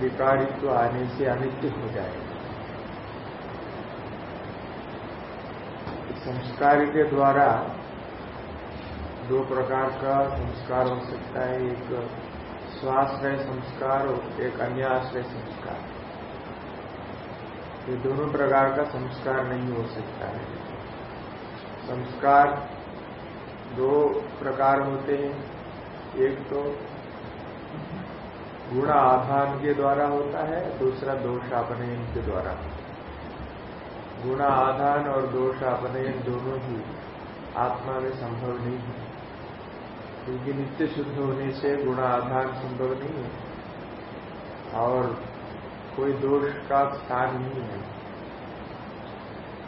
विकारित्व आने से अनित्य हो जाएगा। संस्कार के द्वारा दो प्रकार का संस्कार हो सकता है। एक स्वाश्रय संस्कार और एक अन्य आश्रय संस्कार। ये दोनों प्रकार का संस्कार नहीं हो सकता है। संस्कार दो प्रकार होते हैं। एक तो गुण आधान के द्वारा होता है, दूसरा दोष अपनयन के द्वारा। गुण आधान और दोष अपनयन दोनों ही आत्मा में संभव नहीं है। क्योंकि नित्य शुद्ध होने से गुण आधान संभव नहीं है। और कोई दोष का स्थान नहीं है।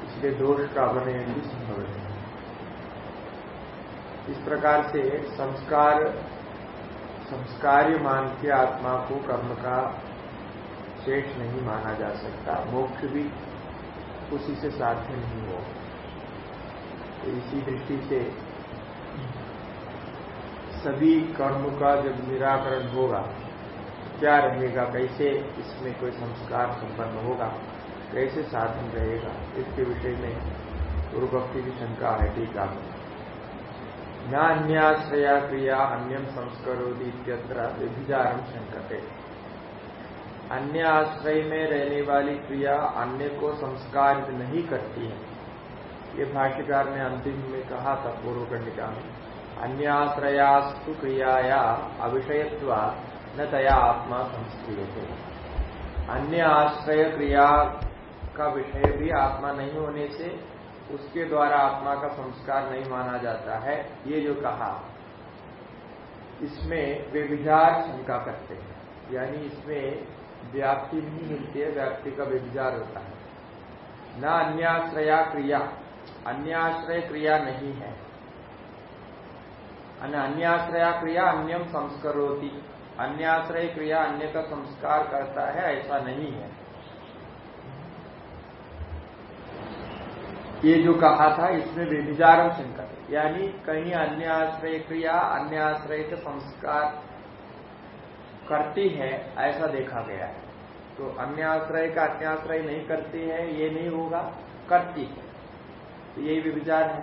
इसलिए दोष का अपनयन भी संभव नहीं इस प्रकार से संस्कार संस्कार्य मान के आत्मा को कर्म का शेष नहीं माना जा सकता। मोक्ष भी उसी से साध्य नहीं हो। तो इसी दृष्टि से सभी कर्म का जब निराकरण होगा, क्या रहेगा, कैसे इसमें कोई संस्कार संपन्न होगा, कैसे साधन रहेगा, इसके विषय में पूर्व भक्ति की शंका है टीका में न अन्याश्रया क्रिया अन्यम संस्करोदी व्यभिचारम शंकते अन्य आश्रय में रहने वाली क्रिया अन्य को संस्कारित नहीं करती है। ये भाष्यकार ने अंतिम में कहा था पूर्व कंडिका में। अन्य आश्रयास्तु क्रियाया अविषयत्व न तया आत्मा संस्क्रिय अन्य आश्रय क्रिया का विषय भी आत्मा नहीं होने से उसके द्वारा आत्मा का संस्कार नहीं माना जाता है, ये जो कहा, इसमें वे विचार शंका करते हैं। यानी इसमें व्याप्ति नहीं मिलती है, व्याप्ति का व्यविचार होता है। न अन्याश्रया क्रिया, अन्याश्रय क्रिया नहीं है। अन्याश्रया क्रिया अन्यम संस्करोती, अन्याश्रय क्रिया अन्य का संस्कार करता है, ऐसा नहीं है। ये जो कहा था, इसमें व्यभिचारम संकट यानी कहीं अन्य आश्रय क्रिया अन्य आश्रय के संस्कार करती है, ऐसा देखा गया है। तो अन्य आश्रय का अन्य आश्रय नहीं करती है, ये नहीं होगा, करती है। तो यही विचार है।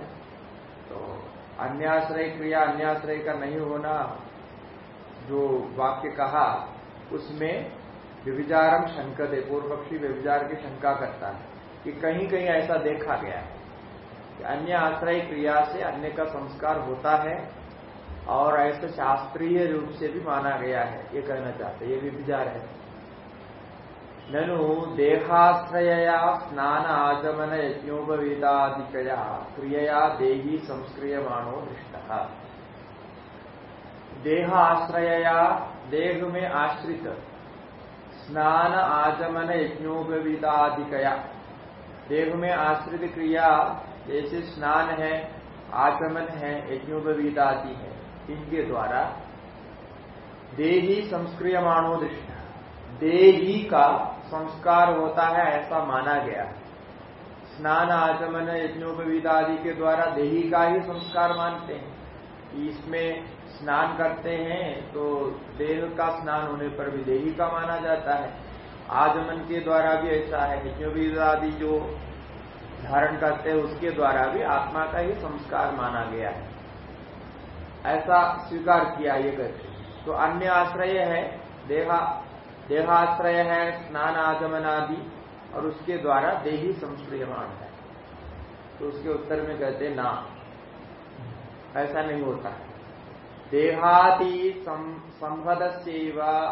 तो अन्याश्रय क्रिया, अन्याश्रय का नहीं होना, जो वाक्य कहा, उसमें व्यभिचारम शंकत पूर्व पक्षी व्यभिचार की शंका करता है। कि कहीं कहीं ऐसा देखा गया है कि अन्य आश्रय क्रिया से अन्य का संस्कार होता है और ऐसे शास्त्रीय रूप से भी माना गया है, ये कहना चाहते ये भी विचार है। ननु देहाश्रया स्नान आचमन यज्ञोपवीतादिकया क्रियया देही संस्क्रियमाणो दृष्ट देह आश्रया देह में आश्रित स्नान आचमन यज्ञोपवीतादिकया देह में आश्रित क्रिया, जैसे स्नान है आचमन है यज्ञोपवीत आदि है, इनके द्वारा देही संस्क्रियमाणो दृष्टा देही का संस्कार होता है, ऐसा माना गया स्नान आचमन यज्ञोपवीत आदि के द्वारा देही का ही संस्कार मानते हैं। इसमें स्नान करते हैं तो देह का स्नान होने पर भी देही का माना जाता है। आजमन के द्वारा भी ऐसा है यज्ञोपवीत आदि जो धारण करते हैं, उसके द्वारा भी आत्मा का ही संस्कार माना गया है। ऐसा स्वीकार किया ये कहते तो अन्य आश्रय है, देहा, देहाश्रय है, स्नान आगमन आदि, और उसके द्वारा देही संश्रयमान है। तो उसके उत्तर में कहते ना। ऐसा नहीं होता। है देहादि संभद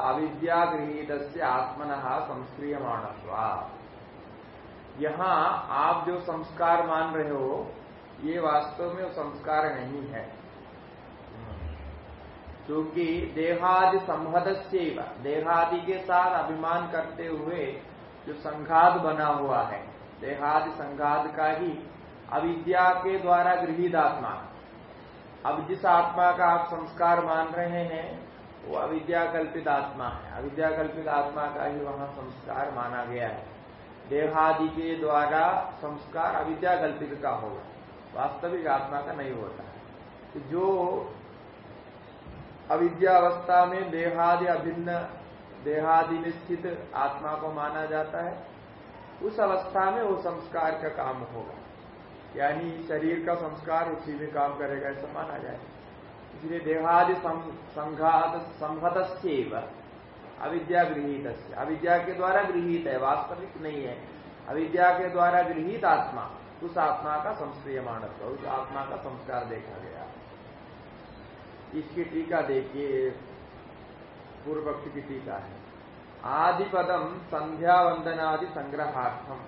अविद्या गृहित आत्मन संस्क्रियमाण यहाँ आप जो संस्कार मान रहे हो, ये वास्तव में संस्कार नहीं है। क्योंकि देहादि संहदस्य देहादि के साथ अभिमान करते हुए जो संघात बना हुआ है, देहादि संघात का ही अविद्या के द्वारा गृहित आत्मा अब जिस आत्मा का आप संस्कार मान रहे हैं, वो अविद्या कल्पित आत्मा है। अविद्या कल्पित आत्मा का ही वहाँ संस्कार माना गया है। देहादि के द्वारा संस्कार अविद्या कल्पित का होगा। वास्तविक आत्मा का नहीं होता है। तो जो अविद्यावस्था में देहादि अभिन्न, देहादि में स्थित आत्मा को माना जाता है, उस अवस्था में वो संस्कार का काम होगा। यानी शरीर का संस्कार उसी में काम करेगा, ऐसा माना जाए। इसलिए देहादि संघात संहत अविद्या गृहित अविद्या के द्वारा गृहित है, वास्तविक नहीं है। अविद्या के द्वारा गृहित आत्मा, उस आत्मा का संश्रियमाण उस आत्मा का संस्कार देखा गया। इसकी टीका देखिए पूर्व पक्ष की टीका है। आदि पदम संध्या वंदनादि संग्रहार्थम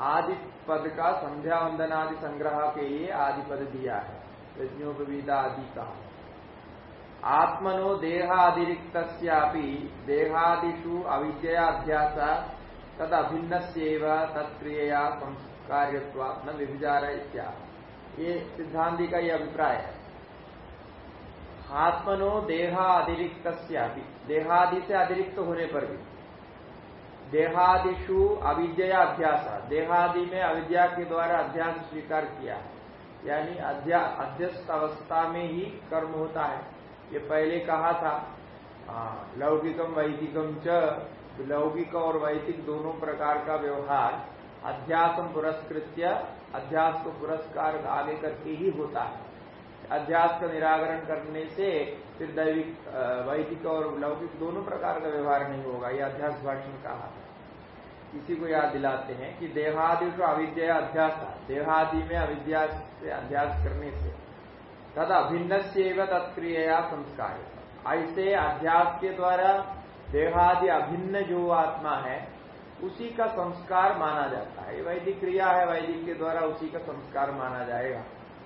आदि पद का संध्या वंदनादि संग्रह के लिए आदि पद दिया है। यज्ञोपवीदा आदि का। आत्मनो देहातिरिक्त देहादिषु अविद्याभ्यास तद अभिन्न तत्क्रिया संस्कार्यत्वा न इत्या ये सिद्धांति का ये अभिप्राय है। आत्मनो देहा अतिरिक्त देहादि से अतिरिक्त होने पर भी। देहादिशु अविद्या अभ्यास देहादि में अविद्या के द्वारा अध्यास स्वीकार किया। है यानी अध्यस्त अवस्था में ही कर्म होता है। ये पहले कहा था लौकिकम, वैदिकम च। लौकिक और वैदिक दोनों प्रकार का व्यवहार अध्यास पुरस्कृत्य अध्यास को पुरस्कार आगे करके ही होता है। अध्यास का निराकरण करने से फिर दैविक वैदिक और लौकिक दोनों प्रकार का व्यवहार नहीं होगा। यह अध्यास भाषण कहा इसी को याद दिलाते हैं कि देहादि को अविद्या अध्यास देहादि में अविद्या से अध्यास करने से तद अभिन्न से तत्क्रिया संस्कार। ऐसे अध्यास के द्वारा देहादि अभिन्न जो आत्मा है, उसी का संस्कार माना जाता है। वैदिक क्रिया है, वैदिक के द्वारा उसी का संस्कार माना जाएगा।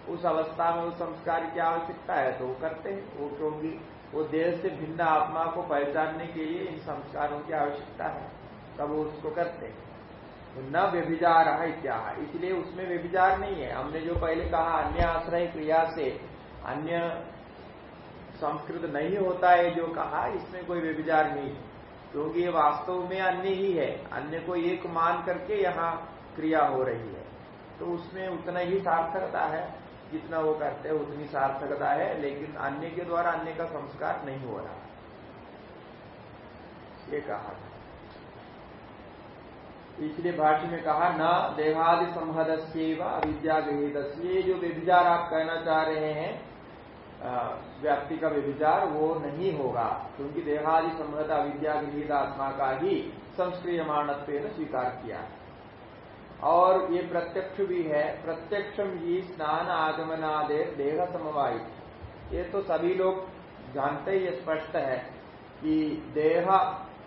उस अवस्था में उस संस्कार की आवश्यकता है तो वो करते हैं। वो क्योंकि वो देह से भिन्न आत्मा को पहचानने के लिए इन संस्कारों की आवश्यकता है। तब वो उसको करते तो न व्यभिचार है क्या है इसलिए उसमें व्यभिचार नहीं है। हमने जो पहले कहा, अन्य आश्रय क्रिया से अन्य संस्कृत नहीं होता है जो कहा, इसमें कोई व्यभिचार नहीं है। क्योंकि ये वास्तव में अन्य ही है। अन्य को एक मान करके यहाँ क्रिया हो रही है। तो उसमें उतना ही सार्थकता है, जितना वो करते हैं, उतनी सार्थकता है। लेकिन अन्य के द्वारा अन्य का संस्कार नहीं हो रहा। ये कहा था। इसलिए भाष्य में कहा, न देहादि संहद से अविद्यागृहित ये जो व्यभिचार आप कहना चाह रहे हैं व्यक्ति का व्यभिचार, वो नहीं होगा, क्योंकि देहादि संहत अविद्या गृहित आत्मा का ही संस्क्रिय मानत्व स्वीकार किया। और ये प्रत्यक्ष भी है प्रत्यक्षम ही स्नान आगमनादे देह समवाय। ये तो सभी लोग जानते ही स्पष्ट है कि देह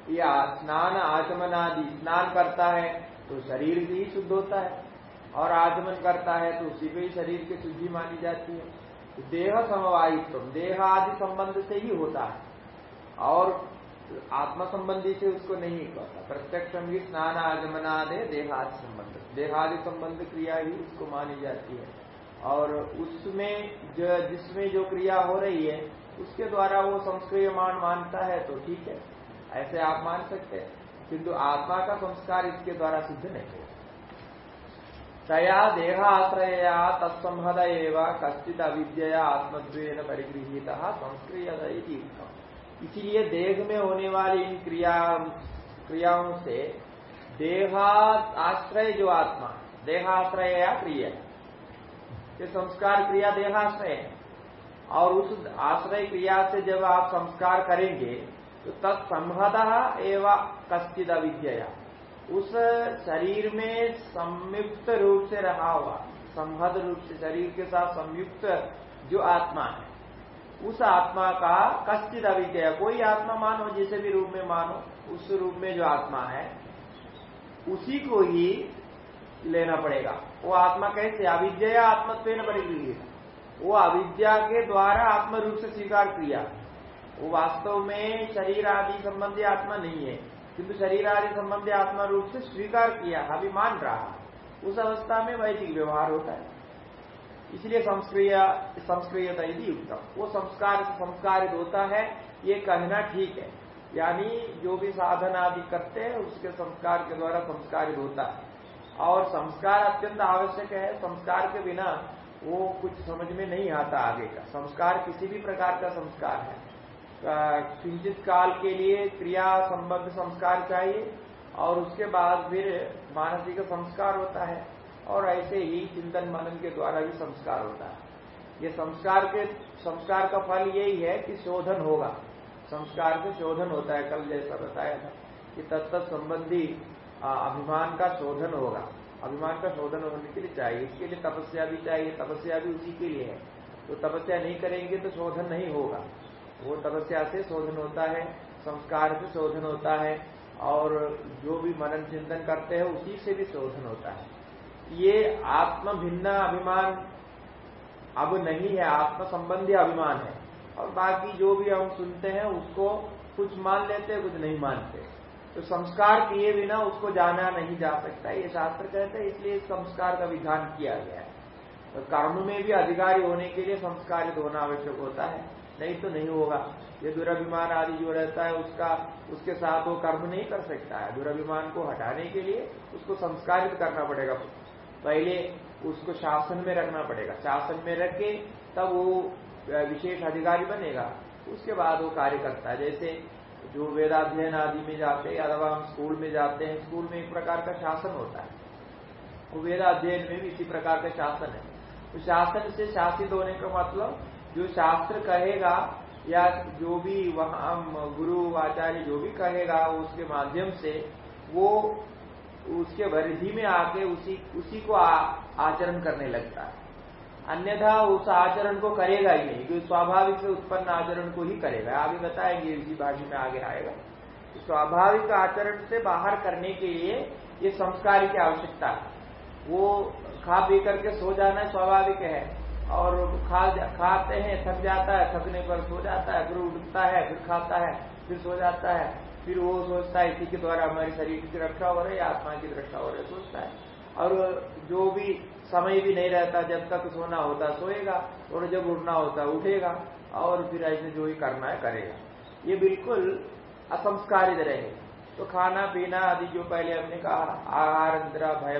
या स्नान आचमन आदि स्नान करता है तो शरीर भी शुद्ध होता है। और आगमन करता है तो उसी पे ही शरीर की शुद्धि मानी जाती है। तो देह समवायित्व देह आदि संबंध से ही होता है। और आत्मा संबंधी से उसको नहीं कहता प्रत्यक्ष भी स्नान आगमनादे देहादि संबंध देहादि संबंध क्रिया ही उसको मानी जाती है। और उसमें जो, जिसमें जो क्रिया हो रही है, उसके द्वारा वो संस्क्रिय मान मानता है तो ठीक है। ऐसे आप मान सकते किंतु आत्मा का संस्कार इसके द्वारा सिद्ध नहीं है। तया देहाश्रया तत्संहद कश्चित अविद्या आत्मद्वेन परिगृहित संस्क्रिय इसलिए देह में होने वाली इन क्रिया, क्रियाओं से देहाश्रय जो आत्मा, देहाश्रय या क्रिया, ये संस्कार क्रिया देहाश्रय है। और उस आश्रय क्रिया से जब आप संस्कार करेंगे तत्संहत एवं कश्चित अविद्या उस शरीर में संयुक्त रूप से रहा हुआ संहद रूप से शरीर के साथ संयुक्त जो आत्मा है, उस आत्मा का कश्चित अविद्या कोई आत्मा मानो, जिसे भी रूप में मानो, उस रूप में जो आत्मा है, उसी को ही लेना पड़ेगा। वो आत्मा कैसे? अविद्या आत्मत्व न पड़ेगी वो अविद्या के द्वारा आत्म रूप से स्वीकार किया वो वास्तव में शरीर आदि संबंधी आत्मा नहीं है। किंतु शरीर आदि संबंधी आत्मा रूप से स्वीकार किया अभी मान रहा। उस अवस्था में वैदिक व्यवहार होता है। इसलिए संस्क्रिय, संस्क्रियता यदि युक्तम। वो संस्कार, संस्कारित होता है, ये कहना ठीक है। यानी जो भी साधन आदि करते हैं, उसके संस्कार के द्वारा संस्कारित होता है। और संस्कार अत्यंत आवश्यक है। संस्कार के बिना वो कुछ समझ में नहीं आता आगे का। संस्कार किसी भी प्रकार का संस्कार है। किंचित काल के लिए क्रिया संबद्ध संस्कार चाहिए और उसके बाद फिर मानसिक संस्कार होता है और ऐसे ही चिंतन मनन के द्वारा भी संस्कार होता है। ये संस्कार के, संस्कार का फल यही है कि शोधन होगा। संस्कार से शोधन होता है, कल जैसा बताया था कि तत्त संबंधी अभिमान का शोधन होगा। अभिमान का शोधन होने के लिए चाहिए। इसके लिए तपस्या भी चाहिए, तपस्या भी उसी के लिए है। तो तपस्या नहीं करेंगे तो शोधन नहीं होगा। वो तपस्या से शोधन होता है, संस्कार से शोधन होता है, और जो भी मनन चिंतन करते हैं, उसी से भी शोधन होता है। ये आत्म भिन्न अभिमान अब नहीं है, आत्म संबंधी अभिमान है। और बाकी जो भी हम सुनते हैं, उसको कुछ मान लेते हैं, कुछ नहीं मानते। तो संस्कार किए बिना उसको जाना नहीं जा सकता। ये शास्त्र कहते हैं, इसलिए संस्कार का विधान किया गया है। तो कर्म में भी अधिकारी होने के लिए संस्कारित होना आवश्यक होता है। नहीं तो नहीं होगा। ये दुराभिमान आदि जो रहता है, उसका, उसके साथ वो कर्म नहीं कर सकता है। दुराभिमान को हटाने के लिए उसको संस्कारित करना पड़ेगा। पहले उसको शासन में रखना पड़ेगा। शासन में रख के तब वो विशेष अधिकारी बनेगा। उसके बाद वो कार्य करता है। जैसे जो वेदाध्ययन आदि में जाते हैं, अथवा हम स्कूल में जाते हैं, स्कूल में एक प्रकार का शासन होता है। वो वेदाध्ययन में भी इसी प्रकार का शासन है। तो शासन से शासित होने का मतलब जो शास्त्र कहेगा या जो भी वहाँ गुरु आचार्य जो भी कहेगा उसके माध्यम से वो उसके वृद्धि में आके उसी उसी को आ, आचरण करने लगता है। अन्यथा उस आचरण को करेगा ही नहीं क्योंकि स्वाभाविक से उत्पन्न आचरण को ही करेगा। आगे बताएँगे इसी भाषा में आगे आएगा। स्वाभाविक आचरण से बाहर करने के लिए ये संस्कार की आवश्यकता है। वो खा पी करके सो जाना स्वाभाविक है। और खा खाते हैं, थक जाता है, थकने पर सो जाता है, फिर उठता है, फिर खाता है, फिर सो जाता है, फिर वो सोचता है, इसी के द्वारा हमारे शरीर की रक्षा हो रही है, आत्मा की रक्षा हो रही है, सोचता है। और जो भी समय भी नहीं रहता, जब तक सोना होता, सोएगा, और जब उठना होता, उठेगा, और फिर ऐसे जो ही करना है, करेगा। ये बिल्कुल असंस्कारित रहेगा। तो खाना, पीना आदि जो पहले हमने कहा, आहार, निद्रा, भय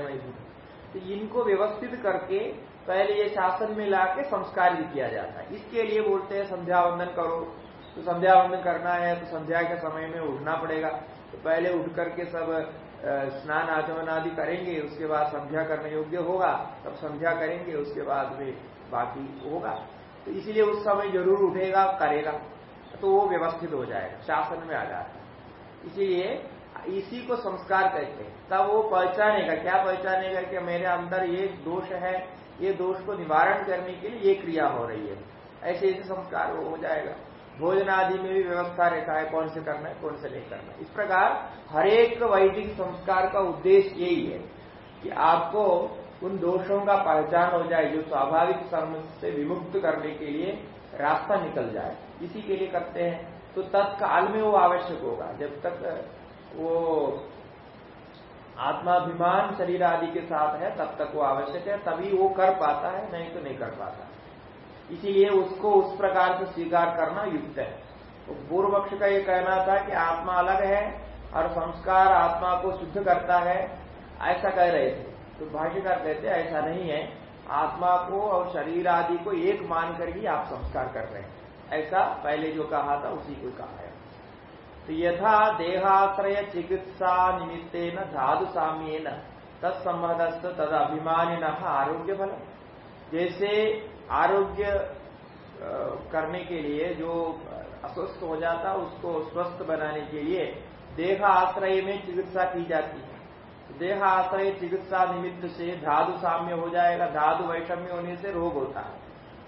तो इनको व्यवस्थित करके पहले ये शासन में लाके भी किया जाता है। इसके लिए बोलते हैं संध्या वंदन करो। तो संध्या वंदन करना है तो संध्या के समय में उठना पड़ेगा। तो पहले उठ करके सब स्नान आचमन आदि करेंगे, उसके बाद संध्या करने योग्य होगा। तब संध्या करेंगे, उसके बाद में बाकी होगा। तो इसीलिए उस समय ज़रूर उठेगा, करेगा। तो वो व्यवस्थित हो जाएगा, शासन में आ जाता है। इसीलिए इसी को संस्कार कहते हैं। तब वो पहचानेगा। क्या पहचानेगा कि मेरे अंदर ये दोष है ये दोष को निवारण करने के लिए ये क्रिया हो रही है। ऐसे ऐसे संस्कार हो जाएगा। भोजन आदि में भी व्यवस्था रहता है, कौन से करना है, कौन से नहीं करना है। इस प्रकार हरेक वैदिक संस्कार का उद्देश्य यही है कि आपको उन दोषों का पहचान हो जाए, जो स्वाभाविक कर्म से विमुक्त करने के लिए रास्ता निकल जाए। इसी के लिए करते हैं। तो तत्काल में वो आवश्यक होगा। जब तक वो आत्माभिमान शरीर आदि के साथ है, तब तक वो आवश्यक है, तभी वो कर पाता है, नहीं तो नहीं कर पाता इसीलिए उसको उस प्रकार से स्वीकार करना युक्त है। तो पूर्व पक्ष का ये कहना था कि आत्मा अलग है और संस्कार आत्मा को शुद्ध करता है, ऐसा कह रहे थे। तो भाष्यकार कहते ऐसा नहीं है। आत्मा को और शरीर आदि को एक मानकर ही आप संस्कार कर रहे हैं। ऐसा पहले जो कहा था, उसी को कहा है। तो यथा देहाश्रय चिकित्सा निमित्ते न धातु साम्य न तत्संबंध तद अभिमानी न आरोग्य फल जैसे आरोग्य करने के लिए जो अस्वस्थ हो जाता है, उसको स्वस्थ बनाने के लिए देह आश्रय में चिकित्सा की जाती है। देह आश्रय चिकित्सा निमित्त से धातु साम्य हो जाएगा धातु वैषम्य होने से रोग होता है।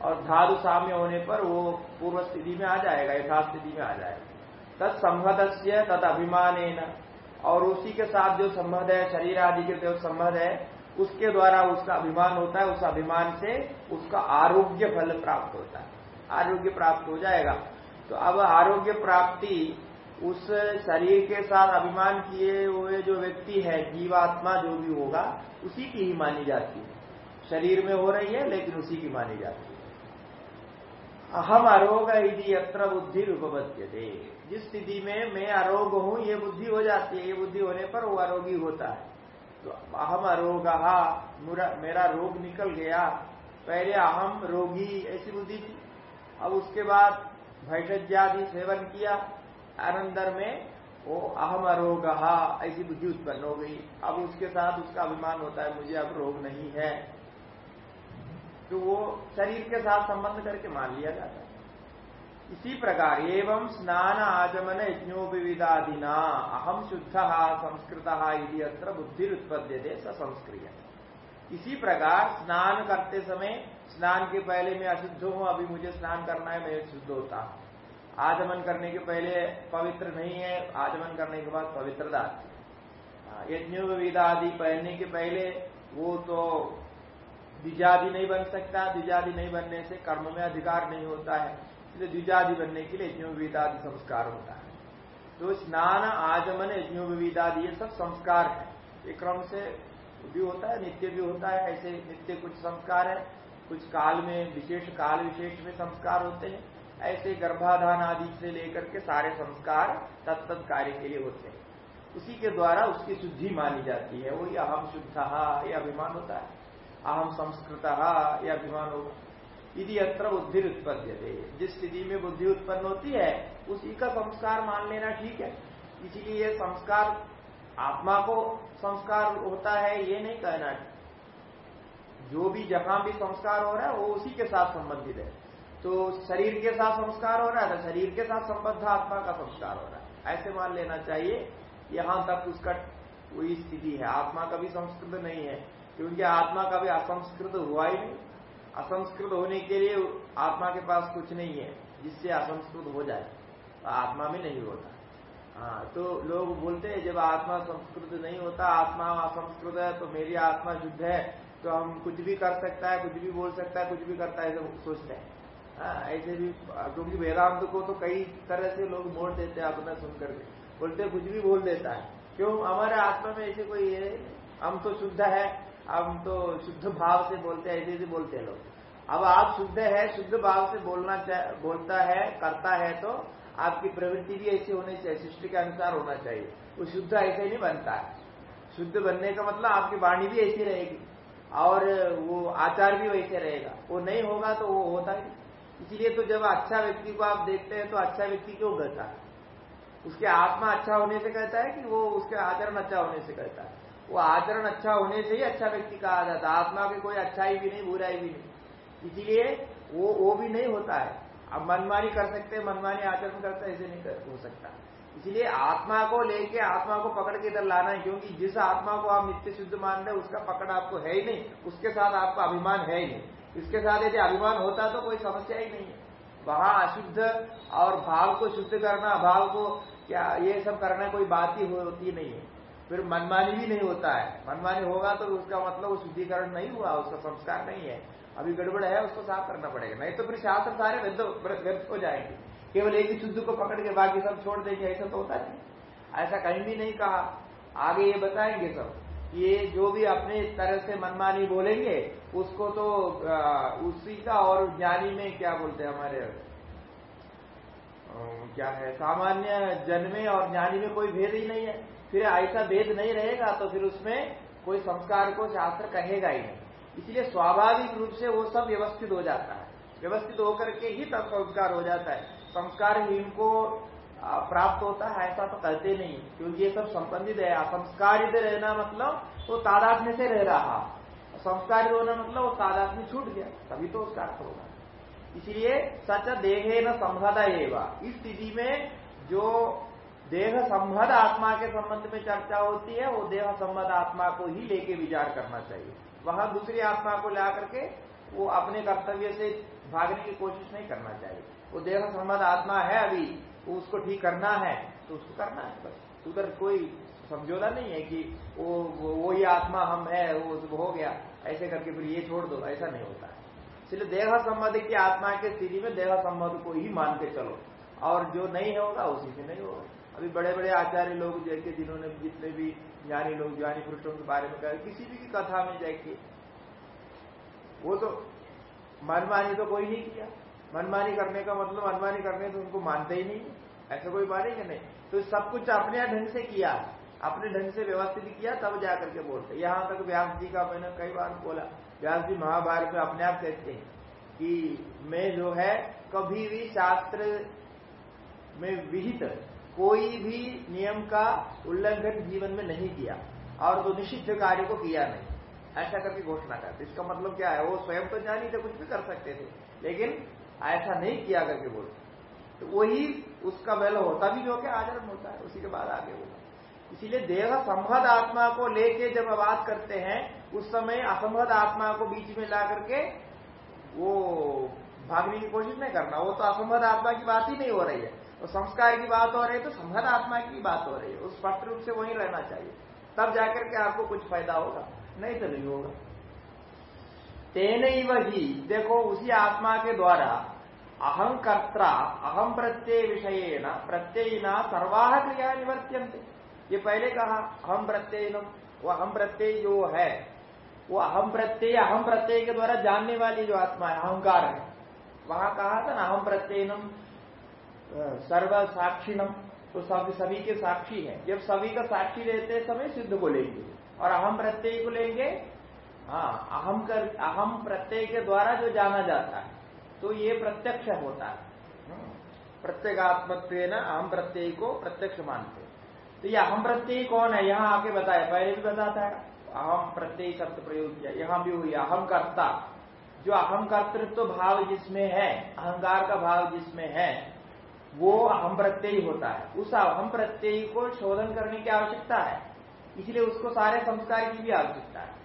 और धातु साम्य होने पर वो पूर्व स्थिति में आ जाएगा, यथास्थिति में आ जाएगा। से तद अभिमान और उसी के साथ जो संबंध है, शरीर आदि के जो संबंध है, उसके द्वारा उसका अभिमान होता है, उस अभिमान से उसका आरोग्य फल प्राप्त होता है। आरोग्य प्राप्त हो जाएगा। तो अब आरोग्य प्राप्ति, उस शरीर के साथ अभिमान किए हुए जो व्यक्ति है, जीवात्मा जो भी होगा, उसी की ही मानी जाती है। शरीर में हो रही है, लेकिन उसी की मानी जाती है। अहम अरोग यदि यत्र बुद्धि दे जिस स्थिति में मैं अरोग हूँ, ये बुद्धि हो जाती है, ये बुद्धि होने पर वो आरोगी होता है। तो अहम अरोग मेरा रोग निकल गया, पहले अहम रोगी, ऐसी बुद्धि थी। अब उसके बाद भैषज्यादि सेवन किया, आनंदर में वो अहम अरोग ऐसी बुद्धि उत्पन्न हो गई। अब उसके साथ उसका अभिमान होता है, मुझे अब रोग नहीं है। तो वो शरीर के साथ संबंध करके मान लिया जाता है। इसी प्रकार एवं स्नान आचमन यज्ञोपविदादिना अहम शुद्ध, संस्कृत यदि अत्र बुद्धि उत्पद्य दे संस्क्रिय इसी प्रकार स्नान करते समय, स्नान के पहले मैं अशुद्ध हूँ, अभी मुझे स्नान करना है, मैं शुद्ध होता आगमन करने के पहले पवित्र नहीं है, आगमन करने के बाद पवित्रता यज्ञोपविदादि पहनने के पहले वो तो द्विजादि नहीं बन सकता, द्विजादि नहीं बनने से कर्म में अधिकार नहीं होता है। इसलिए द्विजादि बनने के लिए यज्ञोपवीतादि संस्कार होता है। तो स्नान आजमन यज्ञोपवीतादि ये सब संस्कार है। ये क्रम से भी होता है, नित्य भी होता है, ऐसे नित्य कुछ संस्कार है। कुछ काल में, विशेष काल विशेष में संस्कार होते हैं। ऐसे गर्भाधान आदि से लेकर के सारे संस्कार तत्त कार्य के लिए होते हैं। उसी के द्वारा उसकी शुद्धि मानी जाती है। वही अहम शुद्ध यह अभिमान होता है। अहम संस्कृत यह अभिमान होगा यदि अत्र बुद्धि उत्पन्न जिस स्थिति में बुद्धि उत्पन्न होती है, उसी का संस्कार मान लेना ठीक है। इसीलिए ये संस्कार, आत्मा को संस्कार होता है, ये नहीं कहना जो भी जहाँ भी संस्कार हो रहा है, वो उसी के साथ संबंधित है। तो शरीर के साथ संस्कार हो रहा है तो शरीर के साथ संबद्ध आत्मा का संस्कार हो रहा है। ऐसे मान लेना चाहिए, यहाँ तक उसका, वही स्थिति है। आत्मा कभी संस्कृत नहीं है, क्योंकि आत्मा कभी असंस्कृत हुआ ही नहीं। असंस्कृत होने के लिए आत्मा के पास कुछ नहीं है जिससे असंस्कृत हो जाए। तो आत्मा में नहीं होता। हाँ तो लोग बोलते हैं जब आत्मा संस्कृत नहीं होता आत्मा असंस्कृत है तो मेरी आत्मा शुद्ध है तो हम कुछ भी कर सकता है कुछ भी बोल सकता है कुछ भी करता है ऐसे सोचते हैं। हाँ, ऐसे भी क्योंकि वेदांत को तो कई तरह से लोग मोड़ देते हैं अपना सुनकर के। बोलते कुछ भी बोल देता है। क्यों? हमारे आत्मा में ऐसे कोई है हम तो शुद्ध है हम तो शुद्ध भाव से बोलते हैं, ऐसे ऐसे बोलते हैं लोग। अब आप शुद्ध है, शुद्ध भाव से बोलना बोलता है, करता है तो आपकी प्रवृत्ति भी ऐसी होनी चाहिए, सृष्टि के अनुसार होना चाहिए। वो शुद्ध ऐसे नहीं बनता है। शुद्ध बनने का मतलब आपकी वाणी भी ऐसी रहेगी, और वो आचार भी वैसे रहेगा। वो नहीं होगा तो वो होता ही इसलिए तो जब अच्छा व्यक्ति को आप देखते हैं तो अच्छा व्यक्ति क्यों कहता है? उसके आत्मा अच्छा होने से कहता है कि वो उसके आचरण अच्छा होने से कहता है। वो आचरण अच्छा होने से ही अच्छा व्यक्ति कहा जाता है। आत्मा की कोई अच्छाई भी नहीं बुराई भी नहीं। इसीलिए वो वो भी नहीं होता है। अब मनमानी कर सकते मनमानी आचरण करते ऐसे नहीं कर, हो सकता। इसलिए आत्मा को लेके आत्मा को पकड़ के इधर लाना है क्योंकि जिस आत्मा को आप नित्य शुद्ध मान रहे उसका पकड़ आपको है ही नहीं। उसके साथ आपका अभिमान है ही नहीं। इसके साथ यदि अभिमान होता तो कोई समस्या ही नहीं है। वहाँ अशुद्ध और भाव को शुद्ध करना भाव को क्या ये सब करना कोई बात ही होती नहीं है। फिर मनमानी भी नहीं होता है। मनमानी होगा तो उसका मतलब शुद्धिकरण नहीं हुआ, उसका संस्कार नहीं है। अभी गड़बड़ है, उसको साफ़ करना पड़ेगा। नहीं तो फिर शास्त्र सारे व्यर्थ हो जाएँगे। केवल एक ही शुद्ध को पकड़ के बाकी सब छोड़ देंगे, ऐसा तो होता नहीं। ऐसा कहीं भी नहीं कहा। आगे ये बताएँगे सब ये जो भी अपने तरह से मनमानी बोलेंगे, उसको तो उसी का और ज्ञानी में क्या बोलते हैं हमारे? क्या है? सामान्य जन में और ज्ञानी में कोई भेद ही नहीं है। फिर ऐसा भेद नहीं रहेगा तो फिर उसमें कोई संस्कार को शास्त्र कहेगा ही नहीं। इसलिए स्वाभाविक रूप से वो सब व्यवस्थित हो जाता है। व्यवस्थित होकर के ही तब संस्कार हो जाता है। संस्कार ही इनको प्राप्त होता है, ऐसा तो कहते नहीं। क्योंकि ये सब संबंधित है। असंस्कारित रहना मतलब वो तादात्म्य से रह रहा। संस्कारित होना मतलब वो तादात्म्य छूट गया। तभी तो उसका अर्थ होगा। इसलिए सच देहे न संभदा एवं। इस स्थिति में जो देह संबद्ध आत्मा के संबंध में चर्चा होती है, वो देह संबद्ध आत्मा को ही लेके विचार करना चाहिए। वहाँ दूसरी आत्मा को ला करके वो अपने कर्तव्य से भागने की कोशिश नहीं करना चाहिए। वो देह संबद्ध आत्मा है अभी उसको ठीक करना है तो उसको करना है बस। उधर कोई समझौता नहीं है कि वो वो ही आत्मा हम है, वो हो गया, ऐसे करके फिर ये छोड़ दो, ऐसा नहीं होता है। इसलिए देह संबंध की आत्मा के स्थिति में देह संबंध को ही मान के चलो, और जो नहीं होगा उसी से नहीं होगा। अभी बड़े बड़े आचार्य लोग जैसे जिन्होंने जितने भी ज्ञानी लोग, ज्ञानी पुरुषों के बारे में कहा, किसी भी की कथा में जाके वो तो मनमानी तो कोई नहीं किया। मनमानी करने का मतलब मनमानी करने तो उनको मानते ही नहीं। ऐसा कोई मानेगा नहीं? तो सब कुछ अपने ढंग से किया। अपने ढंग से व्यवस्थित किया, तब जाकर के बोलते। यहाँ तक व्यास जी का मैंने कई बार बोला। व्यास जी महाभारत में अपने आप कहते हैं कि मैं जो है, कभी भी शास्त्र में विहित कोई भी नियम का उल्लंघन जीवन में नहीं किया और तो निषिद्ध कार्य को किया नहीं। ऐसा करके घोषणा करते इसका मतलब क्या है? वो स्वयं तो जानी थे कुछ भी कर सकते थे, लेकिन ऐसा नहीं किया करके बोलते तो वही उसका बल होता भी जो कि आचरण होता है, उसी के बाद आगे होगा। इसीलिए देह संबद्ध आत्मा को लेके जब बात करते हैं, उस समय असंभद आत्मा को बीच में ला करके वो भागने की कोशिश नहीं करना। वो तो असंभद आत्मा की बात ही नहीं हो रही है। तो संस्कार की बात हो रही है तो संबद्ध आत्मा की बात हो रही है। उस स्पष्ट रूप से वही रहना चाहिए। तब जाकर के आपको कुछ फ़ायदा होगा, नहीं तो नहीं होगा। तेन ही, देखो, उसी आत्मा के द्वारा अहम कर्ता अहम प्रत्यय विषय न प्रत्यय न सर्वाह क्रिया निवर्त्यंत ये पहले कहा अहम प्रत्यय वो अहम प्रत्यय जो है, वो अहम प्रत्यय अहम प्रत्यय के द्वारा जानने वाली जो आत्मा है, अहंकार है। वहाँ कहा था ना अहम प्रत्ययनम सर्व साक्षिणम तो सब सभी के साक्षी है। जब सभी का साक्षी रहते समय सिद्ध को लेंगे। और अहम प्रत्यय को लेंगे? हाँ अहम कर अहम प्रत्यय के द्वारा जो जाना जाता है तो ये प्रत्यक्ष होता है। हम्म, प्रत्येगात्मत्व न अहम प्रत्यय को प्रत्यक्ष मानते तो ये अहम प्रत्यय कौन है? यहाँ आके बताया पहले भी बताता है। अहम प्रत्यय शब्द प्रयोग किया यहाँ भी हुई अहम कर्ता। जो अहम कर्तृत्व तो भाव जिसमें है अहंकार का भाव जिसमें है वो अहम प्रत्यय होता है। उस अहम प्रत्यय को शोधन करने की आवश्यकता है। इसलिए उसको सारे संस्कार की भी आवश्यकता है।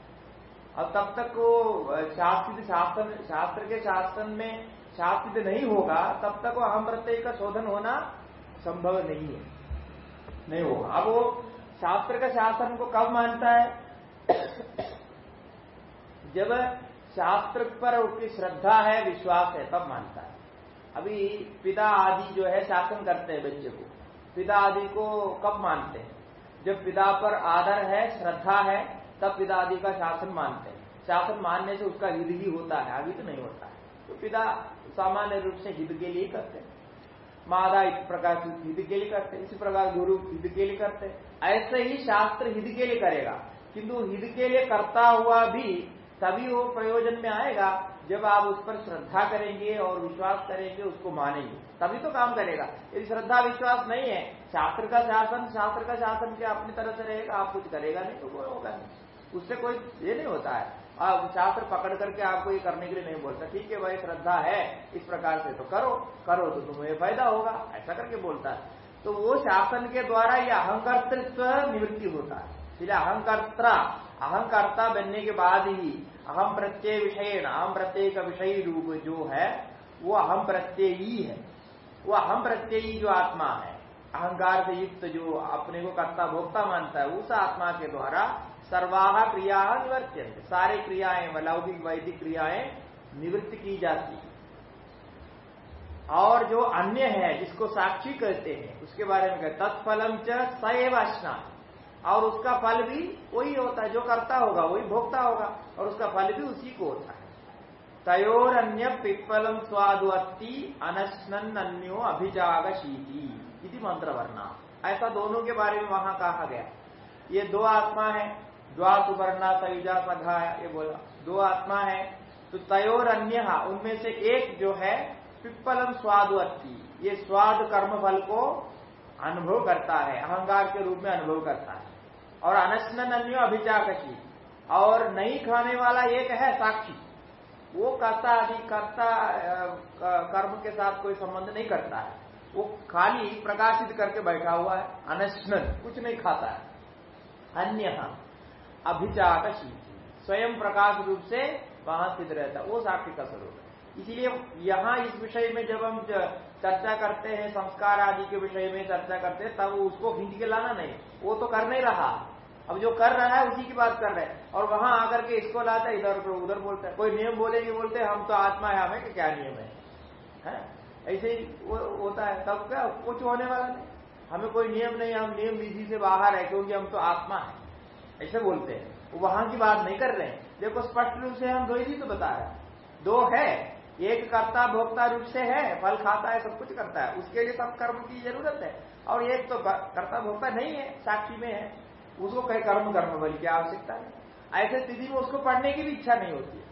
और तब तक वो शास्त्रित शास्त्र शास्त्र के शासन में शास्त्रित नहीं होगा, तब तक वो अहम प्रत्यय का शोधन होना संभव नहीं है। नहीं होगा। अब वो शास्त्र का शासन को कब मानता है? जब शास्त्र पर उसकी श्रद्धा है, विश्वास है, तब मानता है। अभी पिता आदि जो है शासन करते हैं बच्चे को। पिता आदि को कब मानते हैं? जब पिता पर आदर है, श्रद्धा है, तब पिता आदि का शासन मानते हैं। शासन मानने से उसका हित ही होता है, अभी तो नहीं होता है। तो पिता सामान्य रूप से हित के लिए करते हैं। मादा इस प्रकार हित के लिए करते इसी प्रकार गुरु हित के लिए करते ऐसे ही शास्त्र हित के लिए करेगा। किंतु हित के लिए करता हुआ भी तभी वो प्रयोजन में आएगा जब आप उस पर श्रद्धा करेंगे और विश्वास करेंगे, उसको मानेंगे। तभी तो काम करेगा। यदि श्रद्धा, विश्वास नहीं है, शास्त्र का शासन, शास्त्र का शासन क्या अपनी तरह से रहेगा? आप कुछ करेगा नहीं तो वो होगा नहीं। उससे कोई ये नहीं होता है। आप शास्त्र पकड़ करके आपको ये करने के लिए नहीं बोलता। ठीक है भाई, श्रद्धा है, इस प्रकार से तो करो। करो तो तुम्हें फ़ायदा होगा। ऐसा करके बोलता है। तो वो शासन के द्वारा ये अहंकर्तृत्व निवृत्ति होता है। इसलिए अहंकर्ता अहंकर्ता बनने के बाद ही अहम प्रत्यय विषय अहम प्रत्यय का विषय रूप जो है, वो अहम प्रत्यय ही। है वो अहम प्रत्ययी जो आत्मा है अहंकार से युक्त जो अपने को कर्ता भोक्ता मानता है, उस आत्मा के द्वारा सर्वाह क्रिया निवर्त्य सारे क्रियाएँ, लौकिक, वैदिक क्रियाएँ निवृत्त की जाती है। और जो अन्य है, जिसको साक्षी कहते हैं, उसके बारे में कहते तत्फलम च सएव और उसका फल भी वही होता है, जो करता होगा, वही भोगता होगा, और उसका फल भी उसी को होता है। तयोर अन्य पिप्पलम स्वादुअति अनशन अन्यो अभिजाग शीति मंत्र वर्णा। ऐसा दोनों के बारे में वहाँ कहा गया। ये दो आत्मा है, द्वा सुवर्णा सयुजा सघा, ये बोला। दो आत्मा है तो तयोर अन्य उनमें से एक जो है, पिप्पलम स्वादुअति ये स्वाद कर्म फल को अनुभव करता है, अहंकार के रूप में अनुभव करता है। और अनशन अन्यो अभिचाकशी और नहीं खाने वाला एक है साक्षी। वो कर्ता आदि, कर्ता कर्म के साथ कोई संबंध नहीं करता है। वो खाली प्रकाशित करके बैठा हुआ है, अनशनन, कुछ नहीं खाता है। अन्य अभिचाक स्वयं प्रकाश रूप से वहाँ स्थित रहता है। वो साक्षी का स्वरूप है। इसीलिए यहाँ इस विषय में जब हम चर्चा करते हैं, संस्कार आदि के विषय में चर्चा करते हैं, तब उसको खींच के लाना नहीं। वो तो कर नहीं रहा। अब जो कर रहा है उसी की बात कर रहे हैं। और वहाँ आकर के इसको लाता है इधर उधर बोलता है। कोई नियम बोलेंगे बोलते हैं हम तो आत्मा है हमें क्या नियम है, है? ऐसे ही वो होता है। तब क्या कुछ होने वाला नहीं। हमें कोई नियम नहीं हम नियम विधि से बाहर है क्योंकि हम तो आत्मा है। ऐसे बोलते हैं। वहाँ की बात नहीं कर रहे हैं। देखो स्पष्ट रूप से हम दो ही तो बता रहे हैं। दो है। एक कर्ता भोक्ता रूप से है फल खाता है सब कुछ करता है। उसके लिए सब कर्म की ज़रूरत है। और एक तो कर्ता भोक्ता नहीं है साक्षी में है। उसको कहीं कर्म करने वाली क्या आवश्यकता है ऐसे स्थिति में उसको पढ़ने की भी इच्छा नहीं होती है।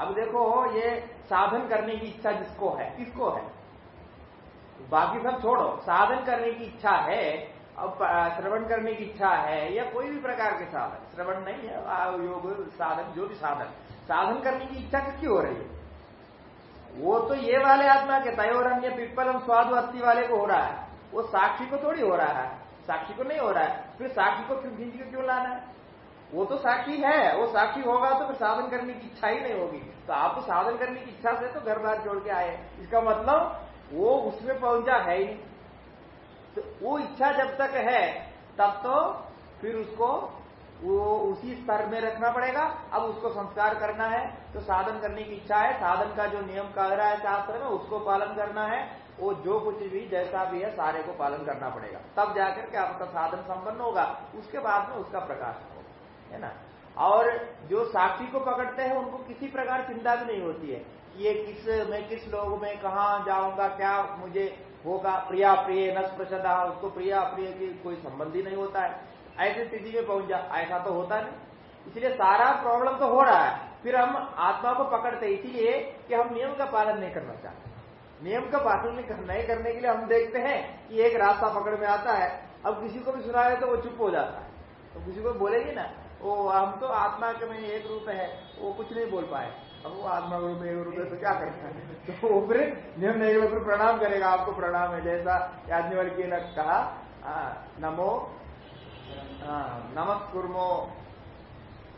अब देखो, ये साधन करने की इच्छा जिसको है, किसको है? बाकी सब छोड़ो। साधन करने की इच्छा है, अब श्रवण करने की इच्छा है, या कोई भी प्रकार के साधन। श्रवण नहीं है योग, साधन, जो भी साधन। साधन करने की इच्छा किसकी हो रही है? वो तो ये वाले आत्मा के तयोर अन्य पिप्पलम, स्वादु, अस्थि वाले को हो रहा है। वो साक्षी को थोड़ी हो रहा है। साक्षी को नहीं हो रहा है। फिर साक्षी को फिर खींच के क्यों लाना है? वो तो साक्षी है, वो साक्षी होगा तो फिर साधन करने की इच्छा ही नहीं होगी। तो आप तो साधन करने की इच्छा से तो घर बार छोड़ के आए इसका मतलब वो उसमें पहुँचा है ही तो वो इच्छा जब तक है, तब तो फिर उसको वो उसी स्तर में रखना पड़ेगा। अब उसको संस्कार करना है तो साधन करने की इच्छा है। साधन का जो नियम कह रहा है शास्त्र में, उसको पालन करना है। वो जो कुछ भी जैसा भी है, सारे को पालन करना पड़ेगा। तब जाकर के आपका साधन संपन्न होगा। उसके बाद में उसका प्रकाश होगा। है ना? और जो साक्षी को पकड़ते हैं, उनको किसी प्रकार चिंता भी नहीं होती है कि ये किस, मैं किस लोग, में कहा जाऊँगा, क्या मुझे होगा? प्रिया, प्रिय न प्रसदा उसको प्रिया, प्रिय की कोई संबंध नहीं होता है। ऐसी स्थिति में पहुँच जा, ऐसा तो होता नहीं। इसलिए सारा प्रॉब्लम तो हो रहा है। फिर हम आत्मा को पकड़ते इसीलिए कि हम नियम का पालन नहीं करना चाहते। नियम का पालन नहीं करने के लिए हम देखते हैं कि एक रास्ता पकड़ में आता है, अब किसी को भी सुनाए तो वो चुप हो जाता है। तो किसी को बोलेगी ना वो हम तो आत्मा के में एक रूप है, वो कुछ नहीं बोल पाए। अब वो आत्मा के रूप में एक रूप है तो क्या करता है तो वो फिर नियम नहीं फिर प्रणाम करेगा, आपको प्रणाम है। जैसा याज्ञवल्की ने कहा नमो नमस्कुर्मो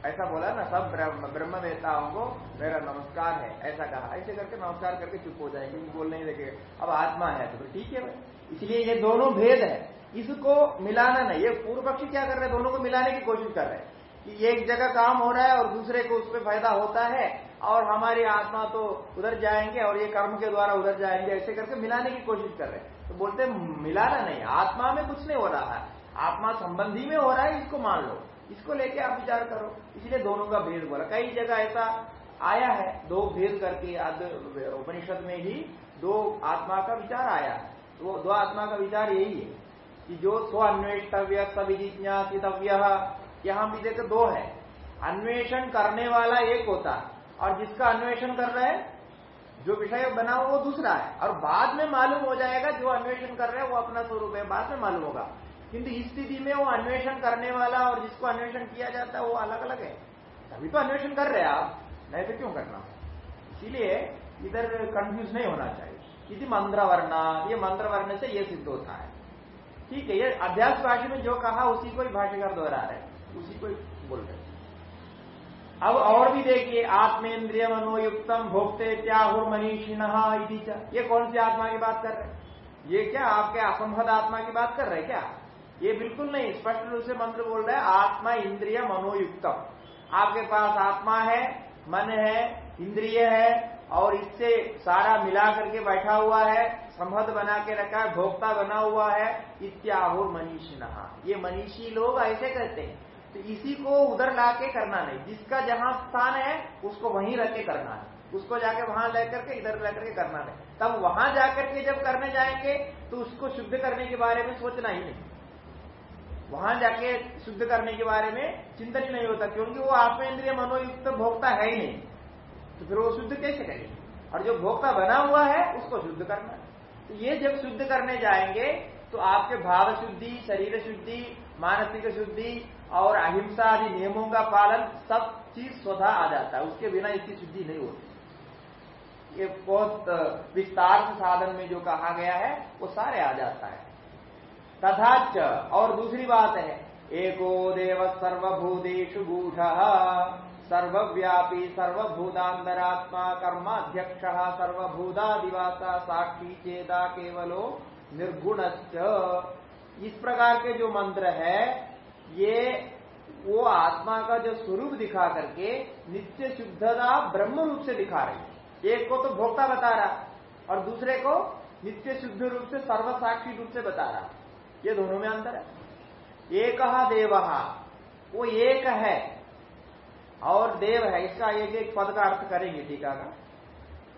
ऐसा बोला ना, सब ब्रह्म वेताओं को मेरा नमस्कार है, ऐसा कहा। ऐसे करके नमस्कार करके चुप हो जाएँगे बोल नहीं लगे अब आत्मा है तो ठीक है भाई। इसलिए ये दोनों भेद है। इसको मिलाना नहीं। ये पूर्व पक्षी क्या कर रहे हैं? दोनों को मिलाने की कोशिश कर रहे हैं कि एक जगह काम हो रहा है और दूसरे को उसमें फ़ायदा होता है और हमारी आत्मा तो उधर जाएँगे और ये कर्म के द्वारा उधर जाएँगे। ऐसे करके मिलाने की कोशिश कर रहे हैं। तो बोलते मिलाना नहीं। आत्मा में कुछ नहीं हो रहा है। आत्मा संबंधी में हो रहा है, इसको मान लो। इसको लेके आप विचार करो। इसलिए दोनों का भेद बोला। कई जगह ऐसा आया है, दो भेद करके उपनिषद में ही दो आत्मा का विचार आया है। वो दो आत्मा का विचार यही है कि जो स्व अन्वेष्टव्य सविजिज्ञासितव्य यहाँ भी देखो दो है। अन्वेषण करने वाला एक होता और जिसका अन्वेषण कर रहे हैं, जो विषय बना वो दूसरा है। और बाद में मालूम हो जाएगा, जो अन्वेषण कर रहे हैं वो अपना स्वरूप है, बाद में मालूम होगा। किंतु इस स्थिति में वो अन्वेषण करने वाला और जिसको अन्वेषण किया जाता है, वो अलग अलग है। तभी तो अन्वेषण कर रहे हैं आप, नहीं तो क्यों करना? इसीलिए इधर कंफ्यूज नहीं होना चाहिए। यदि मंत्र वर्ण, ये मंत्र वर्ण से ये सिद्ध होता है। ठीक है, ये अभ्यास भाषा में जो कहा, उसी को ही भाष्यकार दोहरा रहे उसी को बोल रहे अब और भी देखिए आत्मेन्द्रिय मनोयुक्तम भोक्ते त्याहुर मनीषिण ये कौन सी आत्मा की बात कर रहे ये क्या आपके असंभद आत्मा की बात कर रहे हैं क्या? ये बिल्कुल नहीं, स्पष्ट रूप से मंत्र बोल रहे आत्मा इंद्रिय मनोयुक्तम। आपके पास आत्मा है, मन है, इंद्रिय है, और इससे सारा मिला करके बैठा हुआ है संबद्ध बना के रखा है, भोक्ता बना हुआ है इत्याहुर मनीषी ये मनीषी लोग ऐसे कहते हैं। तो इसी को उधर लाके करना नहीं। जिसका जहाँ स्थान है, उसको वहीं रख के करना है। उसको जाके वहाँ ले करके, इधर लेकर के करना नहीं। तब वहाँ जाकर के जब करने जाएँगे तो उसको शुद्ध करने के बारे में सोचना ही नहीं। वहाँ जाके शुद्ध करने के बारे में चिंतन ही नहीं होता, क्योंकि वो आत्मेंद्रिय मनोयुक्त भोक्ता है ही नहीं। तो फिर वो शुद्ध कैसे करेंगे? और जो भोक्ता बना हुआ है, उसको शुद्ध करना तो ये जब शुद्ध करने जाएँगे तो आपके भाव शुद्धि, शरीर शुद्धि, मानसिक शुद्धि और अहिंसा आदि नियमों का पालन सब चीज़ स्वधा आ जाता है। उसके बिना इसकी शुद्धि नहीं होती। ये बहुत विस्तार से साधन में जो कहा गया है, वो सारे आ जाता है। तथा और दूसरी बात है, एको देव सर्वभूतेषु गूढ़, सर्वव्यापी सर्वभूतांतरात्मा कर्माध्यक्ष, सर्वभूतादिवासा साक्षी चेता केवलो निर्गुण इस प्रकार के जो मंत्र है, ये, वो आत्मा का जो स्वरूप दिखा करके नित्य शुद्धता ब्रह्म रूप से दिखा रही है। एक को तो भोक्ता बता रहा, और दूसरे को नित्य शुद्ध रूप से सर्वसाक्षी रूप से बता रहा। ये दोनों में अंतर है। एक देव, वो एक है और देव है, इसका एक एक पद का अर्थ करेंगे टीका का।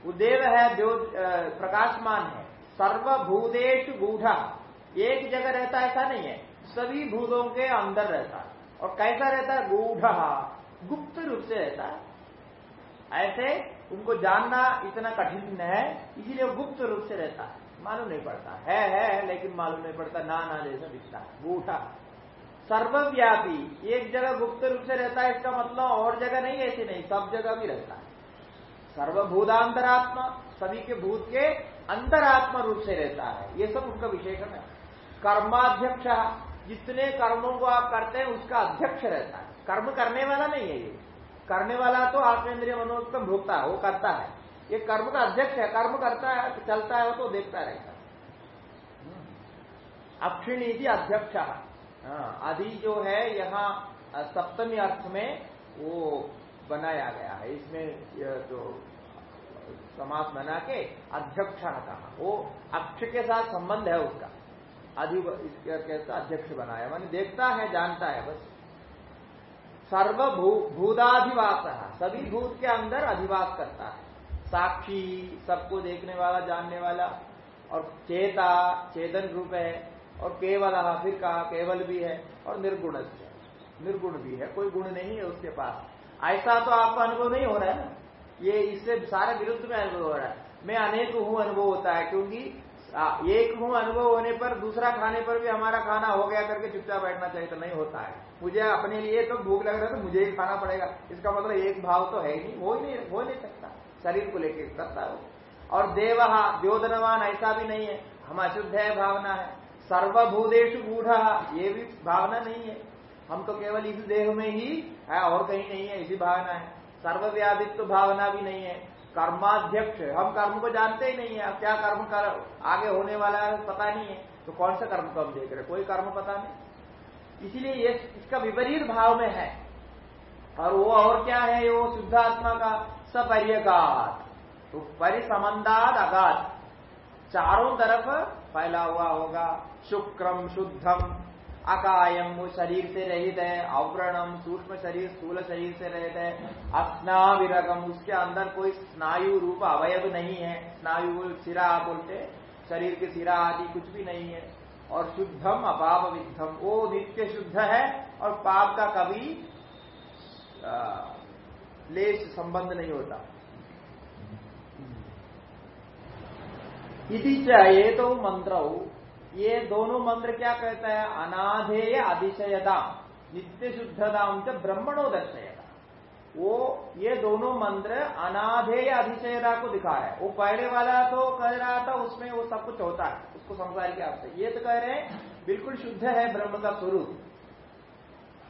वो देव है, जो प्रकाशमान है। सर्वभूतेश गूढ़ा, एक जगह रहता ऐसा नहीं है। सभी भूतों के अंदर रहता है। और कैसा रहता है? गूढ़, गुप्त रूप से रहता है। ऐसे उनको जानना इतना कठिन है, इसीलिए गुप्त रूप से रहता है। मालूम नहीं पड़ता। है है लेकिन मालूम नहीं पड़ता। ना ना, जैसा दिखता है। गूढ़ा सर्वव्यापी। एक जगह गुप्त रूप से रहता है, इसका मतलब और जगह नहीं ऐसी नहीं। सब जगह भी रहता है। सर्वभूतांतरात्मा, सभी के भूत के अंतरात्मा रूप से रहता है। ये सब उनका विशेषण है। कर्माध्यक्ष, जितने कर्मों को आप करते हैं, उसका अध्यक्ष रहता है। कर्म करने वाला नहीं है ये। करने वाला तो आत्मेंद्रिय मनोत्तम भोगता है, वो करता है। ये कर्म का अध्यक्ष है कर्म करता है चलता है तो देखता रहेगा अक्षिणी अध्यक्ष। आदि हाँ, जो है यहाँ सप्तमी अर्थ में वो बनाया गया है। इसमें जो समास बना के अध्यक्ष कहा वो अक्ष के साथ संबंध है उसका। अधि कैसा अध्यक्ष बनाया। मानी देखता है जानता है बस। सर्वभू भूताधिवास। सभी भूत के अंदर अधिवास करता है। साक्षी, सबको देखने वाला, जानने वाला, और चेता, चेतन रूप है, और केवल फिर कहा केवल भी है, और निर्गुण निर्गुण भी है, कोई गुण नहीं है उसके पास। ऐसा तो आपको अनुभव नहीं हो रहा है ना? ये इससे सारे विरुद्ध में अनुभव हो रहा है। मैं अनेक हूँ, अनुभव होता है, क्योंकि एक हूँ, अनुभव होने पर, दूसरा खाने पर भी हमारा खाना हो गया करके चुपचाप बैठना चाहिए तो नहीं होता है। मुझे अपने लिए तो भूख लग रहा है तो मुझे ही खाना पड़ेगा। इसका मतलब एक भाव तो है ही नहीं, हो नहीं हो नहीं सकता। शरीर को लेके करता है और देव द्योधनवान ऐसा भी नहीं है, हम अशुद्ध है, भावना है। सर्वभूतेश गूढ़, ये भी भावना नहीं है। हम तो केवल इस देह में ही है, और कहीं नहीं है, इसी भावना है। सर्वव्यापित्व भावना भी नहीं है। कर्माध्यक्ष हम कर्म को जानते ही नहीं है। क्या कर्म कर, आगे होने वाला है, पता नहीं है। तो कौन सा कर्म को हम देख रहे कोई कर्म पता नहीं। इसीलिए ये, इसका विपरीत भाव में है। और वो और क्या है? वो शुद्धात्मा का सपर्यगात तो परिसमंदाद अगात चारों तरफ़ फैला हुआ होगा। शुक्रम शुद्धम अकायम वो शरीर से रहित है। अव्रणम सूक्ष्म शरीर, स्थूल शरीर से रहित है। अस्ना विरगम उसके अंदर कोई स्नायु रूप अवयव नहीं है। स्नायु सिरा बोलते। शरीर के सिरा आदि कुछ भी नहीं है। और शुद्धम अपाप विद्धम वो नित्य शुद्ध है और पाप का कभी लेश संबंध नहीं होता। इति चाहिए तो मंत्र। ये दोनों मंत्र क्या कहता है? अनाधेय अधिशयता नित्य शुद्धता ब्रह्मणो दर्शयता वो, ये दोनों मंत्र अनाधेय अधिशयता को दिखा रहा है वो पहले वाला तो कह रहा था, उसमें वो सब कुछ होता है। उसको संसार के आपसे ये तो कह रहे हैं, बिल्कुल शुद्ध है ब्रह्म का स्वरूप।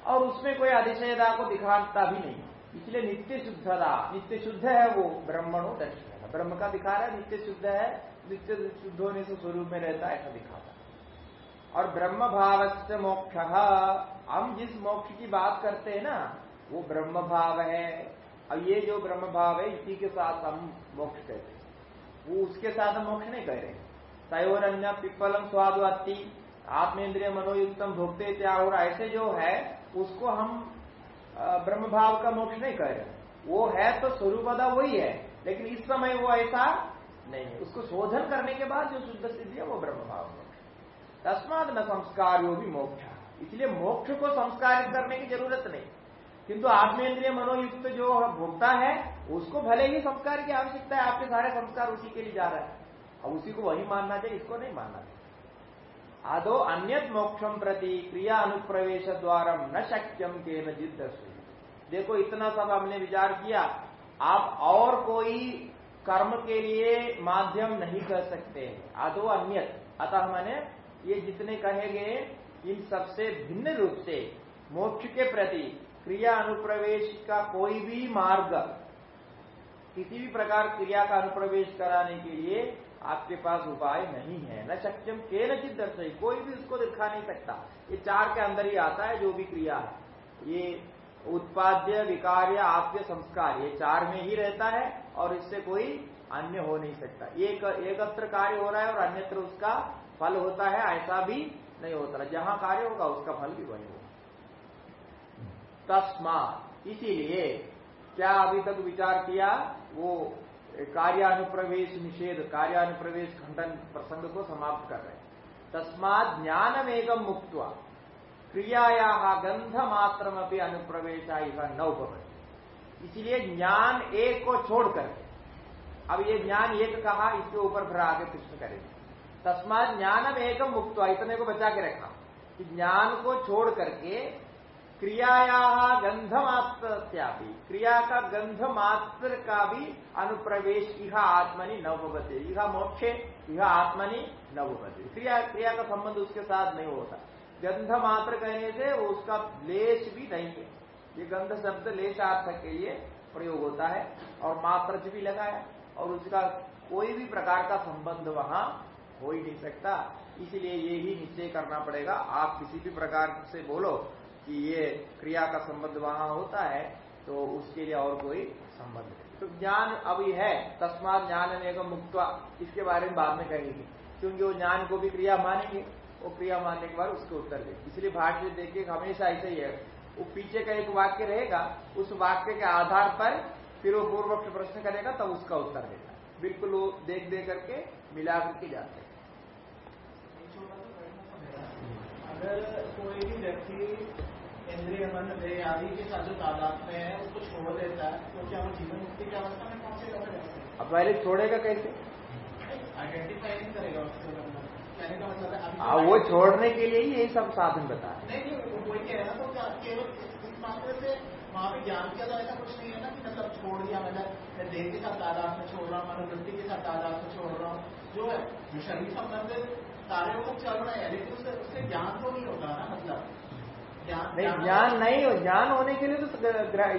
और उसमें कोई अधिशयता को दिखाता भी नहीं। इसलिए नित्य शुद्धता नित्य शुद्ध है वो ब्रह्मणो दर्शन ब्रह्म का दिखा रहा है, नित्य शुद्ध है, नित्य शुद्ध होने से स्वरूप में रहता है, ऐसा दिखाता और ब्रह्म भाव से मोक्ष, हम जिस मोक्ष की बात करते हैं ना, वो ब्रह्म भाव है। अब ये जो ब्रह्म भाव है, इसी के साथ हम मोक्ष कहते हैं। वो उसके साथ हम मोक्ष नहीं कह रहे। तयोर अन्य पिप्पलम स्वादवत्ती आत्मेंद्रिय मनोयुक्तम भोगते त्याग और ऐसे जो है, उसको हम ब्रह्म भाव का मोक्ष नहीं कह रहे। वो है तो स्वरूपदा वही है, लेकिन इस समय वो ऐसा नहीं है। उसको शोधन करने के बाद जो शुद्ध सिद्धि है, वो ब्रह्म भाव मोक्ष तस्माद न संस्कार भी मोक्ष। इसलिए मोक्ष को संस्कारित करने की ज़रूरत नहीं। किंतु आत्मेंद्रिय मनोयुक्त जो भोगता है, उसको भले ही संस्कार की आवश्यकता है, आपके सारे संस्कार उसी के लिए जा रहे हैं। अब उसी को वही मानना चाहिए, इसको नहीं मानना चाहिए। आदो अन्य मोक्षम प्रति क्रिया अनुप्रवेश द्वारा न शक्यम के न जिद देखो, इतना सब हमने विचार किया। आप और कोई कर्म के लिए माध्यम नहीं कर सकते। आदो अन्य अतः मैंने, ये जितने कहे गए, इन सबसे भिन्न रूप से, मोक्ष के प्रति क्रिया अनुप्रवेश का कोई भी मार्ग, किसी भी प्रकार क्रिया का अनुप्रवेश कराने के लिए आपके पास उपाय नहीं है। न सक्षम के नचित दर्शई कोई भी उसको दिखा नहीं सकता। ये चार के अंदर ही आता है, जो भी क्रिया है। ये उत्पाद्य, विकार्य, आप्य, संस्कार, ये चार में ही रहता है और इससे कोई अन्य हो नहीं सकता। एक, एकत्र कार्य हो रहा है और अन्यत्र उसका फल होता है, ऐसा भी नहीं होता जहाँ कार्य होगा, उसका फल भी वही होगा। तस्मा इसीलिए क्या अभी तक विचार किया, वो कार्यानुप्रवेश निषेध, कार्यानुप्रवेश खंडन प्रसंग को समाप्त कर रहे तस्मात ज्ञान वेगम मुक्त क्रियाया गंध मात्र अनुप्रवेशा नौ इसीलिए ज्ञान एक को छोड़ करके अब ये ज्ञान एक कहा, इसके ऊपर फिर आगे प्रश्न करेंगे। तस्मात ज्ञानम एकम मुक्त इतने को बचा के रखा। कि ज्ञान को छोड़ करके क्रियाया गंध मात्र क्रिया का गंध मात्र का भी अनुप्रवेश यह आत्मनि नवभते यह मोक्षे यह आत्मनि नवभते क्रिया क्रिया का संबंध उसके साथ नहीं होता गंध मात्र कहने से वो उसका लेश भी नहीं है। ये गंध शब्द लेशार्थ के लिए प्रयोग होता है और मात्र भी लगाया और उसका कोई भी प्रकार का संबंध वहाँ हो ही नहीं सकता। इसलिए ये ही निश्चय करना पड़ेगा। आप किसी भी प्रकार से बोलो कि ये क्रिया का संबंध वहाँ होता है तो उसके लिए और कोई संबंध नहीं। तो ज्ञान अभी है, तस्मात ज्ञान अनेक मुक्त इसके बारे में बाद में कहेंगे। क्योंकि वो ज्ञान को भी क्रिया मानेंगे। वो क्रिया मानने के बाद उसके उत्तर दे। इसलिए भाष्य देखिए हमेशा ऐसे ही है। वो पीछे का एक वाक्य रहेगा उस वाक्य के आधार पर फिर वो पूर्व पक्ष प्रश्न करेगा तब उसका उत्तर देगा। बिल्कुल वो देख दे करके मिला करके जाते अगर कोई भी व्यक्ति इंद्रिय मन आदि के साथ जो तादाद में है उसको छोड़ देता है तो क्या वो जीवन मुक्ति की अवस्था में पहुंचेगा अब पहले छोड़ेगा कैसे? आइडेंटिफाई नहीं करेगा उसके मतलब है आ, वो छोड़ने के लिए ही यही सब साधन बता रहा तो वहाँ पे ज्ञान किया तो कुछ नहीं है ना कि मतलब छोड़ दिया मतलब देह के साथ तादाद में छोड़ रहा हूँ मनोवृत्ति के साथ तादाद में छोड़ रहा हूँ। जो है जो शरीर संबंधित चल रहा है लेकिन उससे उससे ज्ञान तो नहीं होगा ना मतलब। नहीं ज्ञान नहीं हो ज्ञान होने के लिए तो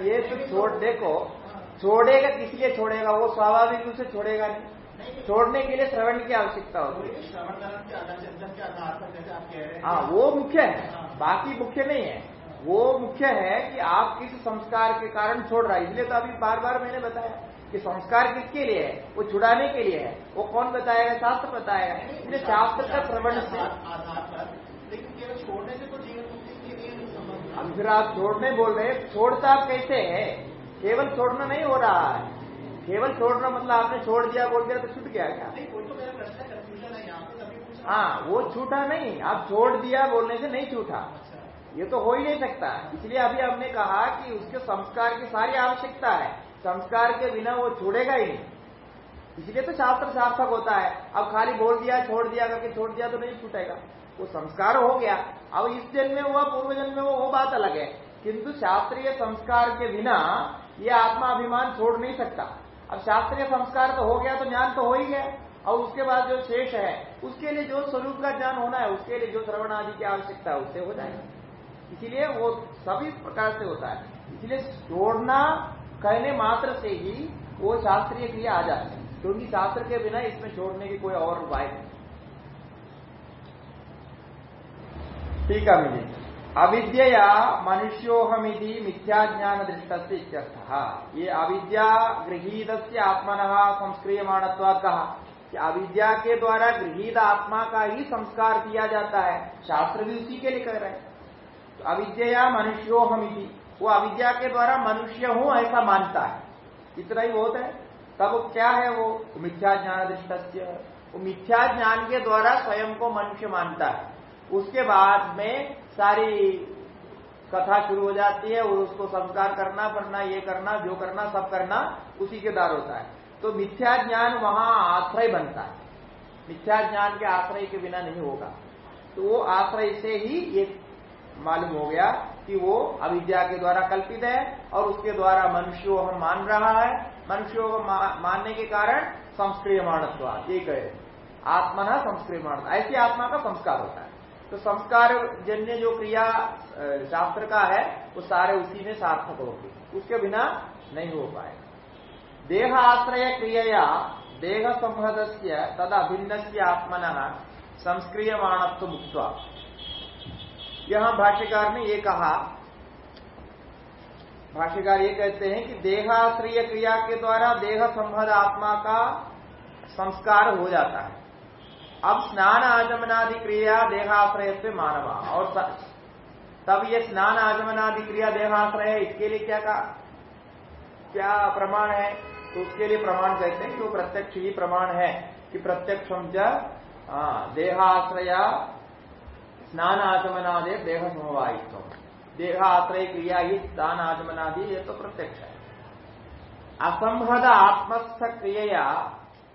ये तो छोड़ देखो हाँ। छोड़ेगा किस लिए छोड़ेगा? वो स्वाभाविक रूप से छोड़ेगा नहीं। छोड़ने के लिए श्रवण की आवश्यकता रहे हैं। हाँ वो मुख्य है। बाकी मुख्य नहीं है। वो मुख्य है कि आप किस संस्कार के कारण छोड़ रहा है। इसलिए तो अभी बार बार मैंने बताया कि संस्कार किसके लिए है? वो छुड़ाने के लिए है। वो कौन बताएगा? शास्त्र बताएगा। इसलिए शास्त्र का श्रवण से तो हम फिर आप छोड़ने बोल रहे छोड़ता कैसे है? केवल छोड़ना नहीं हो रहा है। केवल छोड़ना मतलब आपने छोड़ दिया बोल दिया तो छूट गया क्या? तो मेरा प्रश्न कंफ्यूजन है यहाँ पे तभी हाँ वो छूटा नहीं आप छोड़ दिया बोलने से नहीं छूटा। अच्छा। ये तो हो ही नहीं सकता। इसलिए अभी हमने कहा कि उसके संस्कार की सारी आवश्यकता है। संस्कार के बिना वो छोड़ेगा ही नहीं। इसलिए तो शास्त्र सार्थक होता है। अब खाली बोल दिया छोड़ दिया करके छोड़ दिया तो नहीं छूटेगा। वो संस्कार हो गया। अब इस जन्म में हुआ पूर्व जन्म में वो वो बात अलग है। किंतु शास्त्रीय संस्कार के बिना ये आत्मा अभिमान छोड़ नहीं सकता। अब शास्त्रीय संस्कार तो हो गया तो ज्ञान तो हो ही गया। और उसके बाद जो शेष है, उसके लिए जो स्वरूप का ज्ञान होना है, उसके लिए जो श्रवण आदि की आवश्यकता है, उससे हो जाएगा। इसीलिए वो सभी प्रकार से होता है। इसलिए जोड़ना कहने मात्र से ही वो शास्त्रीय क्रिया आ जाती है। क्योंकि शास्त्र के बिना इसमें छोड़ने की कोई और उपाय नहीं। ठीक है मिली अविद्या मनुष्योहमिति मिथ्या ज्ञान दृष्ट ये अविद्या गृहीत आत्मन संस्क्रियमाणत्वाद कहा कि अविद्या के द्वारा गृहित आत्मा का ही संस्कार किया जाता है। शास्त्र भी उसी के लिए कह रहे हैं। तो अविद्या मनुष्योहमिति वो अविद्या के द्वारा मनुष्य हूँ ऐसा मानता है। इतना ही बहुत है। तब क्या है वो? मिथ्या ज्ञान दृष्ट वो मिथ्या ज्ञान के द्वारा स्वयं को मनुष्य मानता है। उसके बाद में सारी कथा शुरू हो जाती है और उसको संस्कार करना, पढ़ना, ये करना, जो करना, सब करना उसी के द्वार होता है। तो मिथ्या ज्ञान वहाँ आश्रय बनता है। मिथ्या ज्ञान के आश्रय के बिना नहीं होगा। तो वो आश्रय से ही ये मालूम हो गया कि वो अविद्या के द्वारा कल्पित है और उसके द्वारा मनुष्यों हम मान रहा है। मनुष्यों को मानने के कारण संस्क्रिय मानत्व ये कहे। आत्मा न संस्क्रिय मान ऐसी आत्मा का संस्कार होता है। तो संस्कार जन्य जो क्रिया शास्त्र का है, वो सारे उसी में सार्थक होगी। उसके बिना नहीं हो पाए देह आश्रय क्रिया देह संहद से तद अभिन्न से आत्मन, संस्क्रियमाणत्व मुक्त यहाँ भाष्यकार ने ये कहा, भाष्यकार ये कहते हैं कि देहाश्रय क्रिया के द्वारा देह संभद आत्मा का संस्कार हो जाता है। अब स्नान आचमनादि क्रिया देहाश्रय से मानवा। और तब ये स्नान आचमनादि क्रिया देहाश्रय है, इसके लिए क्या का क्या प्रमाण है? तो उसके लिए प्रमाण कहते हैं कि वो प्रत्यक्ष ही प्रमाण है कि प्रत्यक्षम देहाश्रय स्नान आचमनादे देह समवायित्व देहाश्रय क्रिया ही स्नान आचमनादि ये तो प्रत्यक्ष है। असंभद आत्मस्थ क्रिया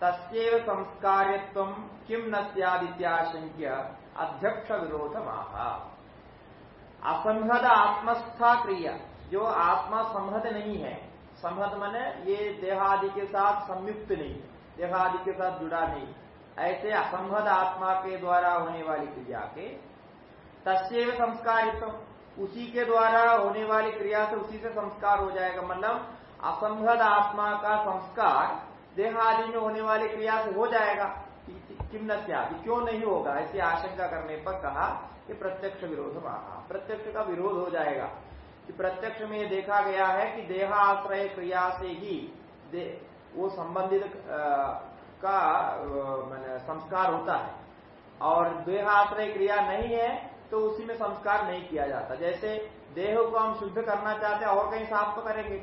तस्व संस्कार्यत्व किम न सदित्याशंक्य अध्यक्ष विरोध माहा असंहद आत्मस्था क्रिया। जो आत्मा संहद नहीं है, संहद मने ये देहादि के साथ संयुक्त नहीं देहादि के साथ जुड़ा नहीं ऐसे असंहद आत्मा के द्वारा होने वाली क्रिया के तस्व संस्कारित्व, उसी के द्वारा होने वाली क्रिया से उसी से संस्कार हो जाएगा। मतलब असंभद आत्मा का संस्कार देह आदि में होने वाली क्रिया से हो जाएगा किम न क्यों? नहीं होगा? ऐसी आशंका करने पर कहा कि प्रत्यक्ष विरोध महा प्रत्यक्ष का विरोध हो जाएगा। कि प्रत्यक्ष में देखा गया है कि देहाश्रय क्रिया से ही वो संबंधित का मैंने संस्कार होता है। और देहाश्रय क्रिया नहीं है तो उसी में संस्कार नहीं किया जाता। जैसे देह को हम शुद्ध करना चाहते हैं, और कहीं साफ़ तो करेंगे।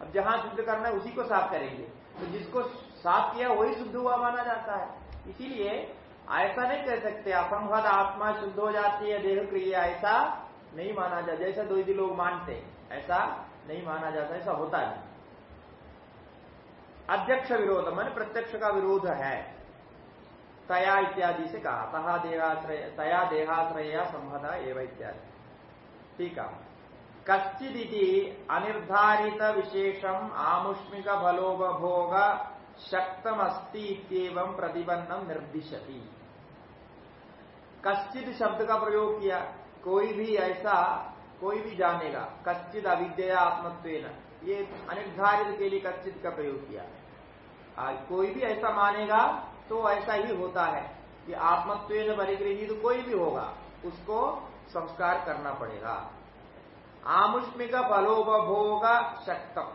अब जहाँ शुद्ध करना है, उसी को साफ़ करेंगे। तो जिसको साफ़ किया वही शुद्ध हुआ माना जाता है। इसीलिए ऐसा नहीं कह सकते असंभव आत्मा शुद्ध हो जाती है, देह क्रिया ऐसा नहीं माना जाता। जैसा दो लोग मानते, ऐसा नहीं माना जाता, ऐसा होता नहीं। अध्यक्ष विरोध, मन प्रत्यक्ष का विरोध है। तया इत्यादि से कहा, तहा देहाश्रय, तया देहाश्रय संभदा एवं इत्यादि। ठीक है। कश्चिदी अनिर्धारित विशेषम आमुष्मिक भलोपभोग शक्तमस्ती प्रतिबंधम निर्दिशति। कश्चित शब्द का प्रयोग किया, कोई भी ऐसा, कोई भी जानेगा कश्चित अविद्या आत्मत्व ये अनिर्धारित के लिए कश्चित का प्रयोग किया। आज कोई भी ऐसा मानेगा तो ऐसा ही होता है कि आत्मत्व परिग्रही तो कोई भी होगा, उसको संस्कार करना पड़ेगा। आमुष्मिक फलोपभोग शक्तम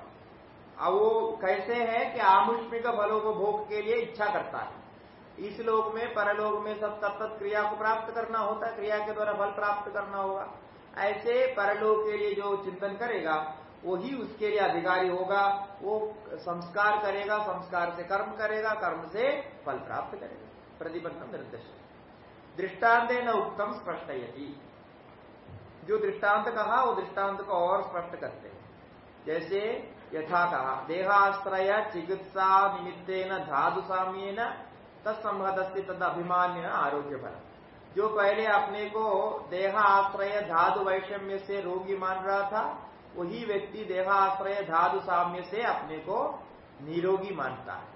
अब वो कैसे है कि आमुष्मिक फलोपभोग के लिए इच्छा करता है। इस लोक में, परलोक में सब तत्त क्रिया को प्राप्त करना होता है, क्रिया के द्वारा फल प्राप्त करना होगा। ऐसे परलोक के लिए जो चिंतन करेगा, वही उसके लिए अधिकारी होगा, वो संस्कार करेगा, संस्कार से कर्म करेगा, कर्म से फल प्राप्त करेगा। प्रतिबंधम निर्देश। दृष्टांत न उत्तम स्पष्ट जो दृष्टांत कहा, वो दृष्टांत को और स्पष्ट करते हैं। जैसे यथा कहा, देहाश्रय चिकित्सा निमित्तेन धातु साम्य तत्संहत तद अभिमान्य आरोग्य फल जो पहले अपने को देहाश्रय धातु वैषम्य से रोगी मान रहा था, वही व्यक्ति देहाश्रय धातु साम्य से अपने को निरोगी मानता है।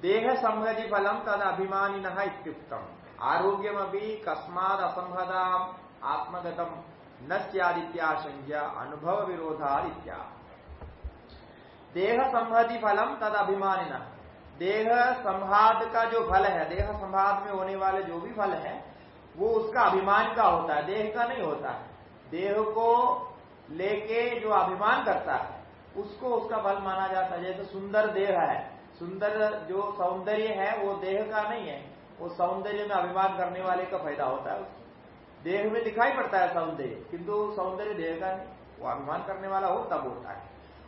देह संहति फलम तद अभिमानी इत्युक्तम। आरोग्यम अभी कस्माद असंहदा आत्मगतम न संज्ञा अनुभव विरोधादित्या देह संहति फलम तद अभिमानी देह संहाद का जो फल है देह संहाद में होने वाले जो भी फल है, वो उसका अभिमान का होता है, देह का नहीं होता है। देह को लेके जो अभिमान करता है, उसको उसका फल माना जाता है। जैसे सुंदर देह है, सुंदर जो सौंदर्य है, वो देह का नहीं है। वो सौंदर्य में अभिमान करने वाले का फ़ायदा होता है देह में दिखाई पड़ता है सौंदर्य। किंतु सौंदर्य देह का नहीं। वो अभिमान करने वाला हो, तब होता है।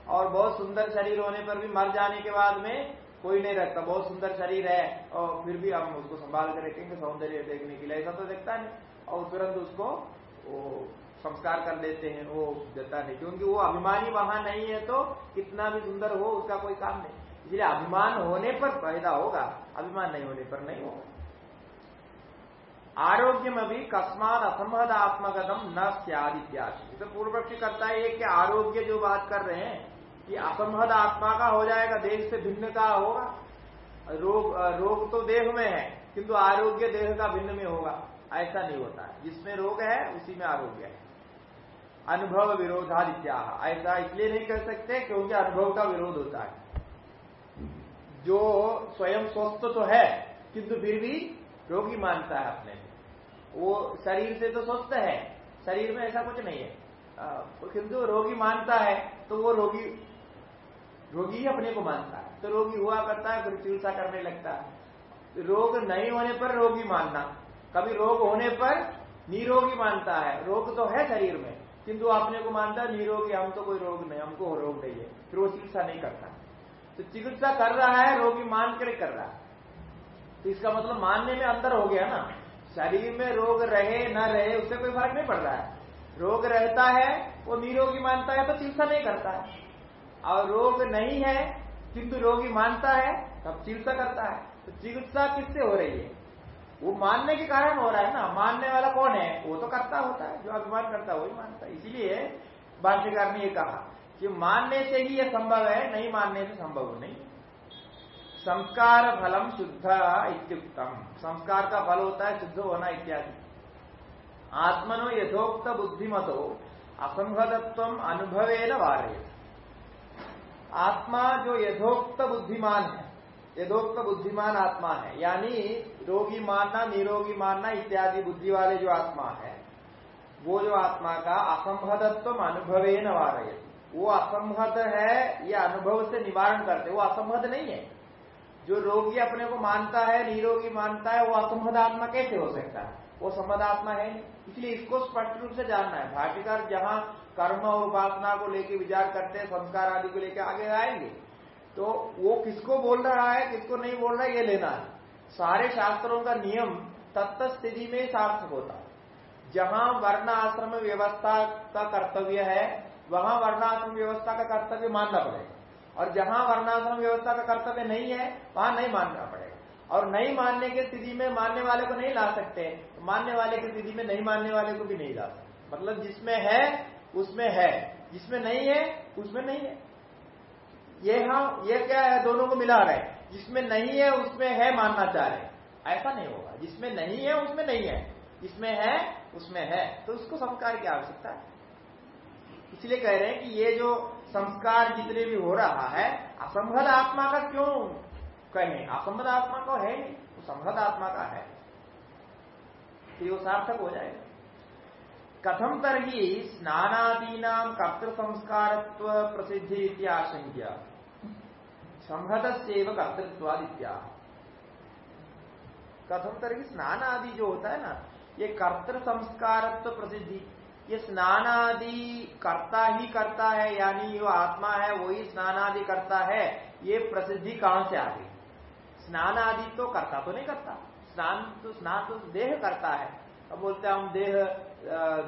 और बहुत सुंदर शरीर होने पर भी मर जाने के बाद में कोई नहीं रखता। बहुत सुंदर शरीर है और फिर भी हम उसको संभाल कर रखेंगे सौंदर्य देखने के लिए। ऐसा तो देखता नहीं। और तुरंत उसको वो संस्कार कर देते हैं, वो देता नहीं। क्योंकि वो अभिमानी वहाँ नहीं है तो कितना भी सुंदर हो, उसका कोई काम नहीं। इसलिए अभिमान होने पर फ़ायदा होगा, अभिमान नहीं होने पर नहीं होगा। आरोग्य में भी कस्मात असंभदात्मगतम न सियादित्याशि तो पूर्व पक्षी करता है कि आरोग्य जो बात कर रहे हैं, कि असंभद आत्मा का हो जाएगा, देह से भिन्न का होगा। रोग रोग तो देह में है, किंतु आरोग्य देह का भिन्न में होगा। ऐसा नहीं होता है। जिसमें रोग है, उसी में आरोग्य है। अनुभव विरोधादित्या ऐसा इसलिए नहीं कर सकते, क्योंकि अनुभव का विरोध होता है। जो स्वयं स्वस्थ तो है, किंतु फिर भी रोगी मानता है अपने। वो शरीर से तो स्वस्थ है, शरीर में ऐसा कुछ नहीं है। किंतु रोगी मानता है तो वो रोगी रोगी ही अपने को मानता है। तो रोगी हुआ करता है, फिर चिकित्सा करने लगता है। रोग नहीं होने पर रोगी मानना। कभी रोग होने पर निरोगी मानता है। रोग तो है शरीर में, किंतु अपने को मानता है, निरोगी, हम तो कोई रोग नहीं, हमको रोग नहीं है। फिर वो चिकित्सा नहीं करता। तो चिकित्सा कर रहा है, रोगी मान कर कर रहा। है तो इसका मतलब मानने में अंतर हो गया ना। शरीर में रोग रहे, न रहे, उससे कोई फ़र्क नहीं पड़ रहा है। रोग रहता है, वो निरोगी मानता है तो चिकित्सा नहीं करता है। और रोग नहीं है, किंतु रोगी मानता है, तब चिकित्सा करता है। तो चिकित्सा किससे हो रही है? वो मानने के कारण हो रहा है ना। मानने वाला कौन है? वो तो करता होता है, जो अभिमान करता है, वही मानता है। इसीलिए भाष्यकार ने ये कहा कि मानने से ही यह संभव है, नहीं मानने से संभव नहीं। संस्कार फलम शुद्ध इत्युक्तम। संस्कार का फल होता है शुद्ध होना इत्यादि। आत्मनो यथोक्त बुद्धिमतो असंभदत्व अनुभवे न वारे आत्मा जो यथोक्त बुद्धिमान है, यथोक्त बुद्धिमान आत्मा है, यानी रोगी मानना, निरोगी मानना इत्यादि बुद्धि वाले जो आत्मा है, वो जो आत्मा का असंभदत्व अनुभवे न वारय वो असंभद है, या अनुभव से निवारण करते वो असंभद नहीं है। जो रोगी अपने को मानता है, निरोगी मानता है, वो असंभद आत्मा कैसे हो सकता है? वो संबदात्मा है इसलिए इसको स्पष्ट रूप से जानना है। भाष्यकार जहाँ कर्म और उपासना को लेकर विचार करते हैं, संस्कार आदि को लेकर आगे आएँगे तो वो किसको बोल रहा है, किसको नहीं बोल रहा है, ये लेना है। सारे शास्त्रों का नियम तत्त स्थिति में सार्थक होता जहाँ वर्ण आश्रम व्यवस्था का कर्तव्य है, वहाँ वर्णाश्रम व्यवस्था का कर्तव्य मानना पड़ेगा। और जहाँ वर्णाश्रम व्यवस्था का कर्तव्य नहीं है, वहाँ नहीं मानना पड़ेगा। और नहीं मानने की स्थिति में मानने वाले को नहीं ला सकते तो मानने वाले की स्थिति में नहीं मानने वाले को भी नहीं ला सकते। मतलब जिसमें है, उसमें है। जिसमें नहीं है, उसमें नहीं है। ये हाँ ये क्या है, दोनों को मिला रहे जिसमें नहीं है, उसमें है मानना चाह रहे ऐसा नहीं होगा। जिसमें नहीं है, उसमें नहीं है। जिसमें है, उसमें है। तो उसको संस्कार की आवश्यकता है। इसलिए कह रहे हैं कि ये जो संस्कार जितने भी हो रहा है असंभव आत्मा का क्यों कहें असंभव आत्मा का है वो संभद आत्मा का है। तो वो सार्थक हो जाएगा। कथम तरही स्नादीना कर्तृ संस्कार प्रसिद्धि इत्याशंक्य संहत से कर्तृत्वादित्या। कथम तरही स्नान आदि जो होता है ना, ये कर्तृ संस्कारत्व प्रसिद्धि ये स्नान आदि करता ही करता है, यानी जो आत्मा है, वही स्नान आदि करता है, ये प्रसिद्धि कहाँ से आ गई? स्नान आदि तो करता तो नहीं करता। स्नान तो स्नान तो देह करता है। अब बोलते हैं हम देह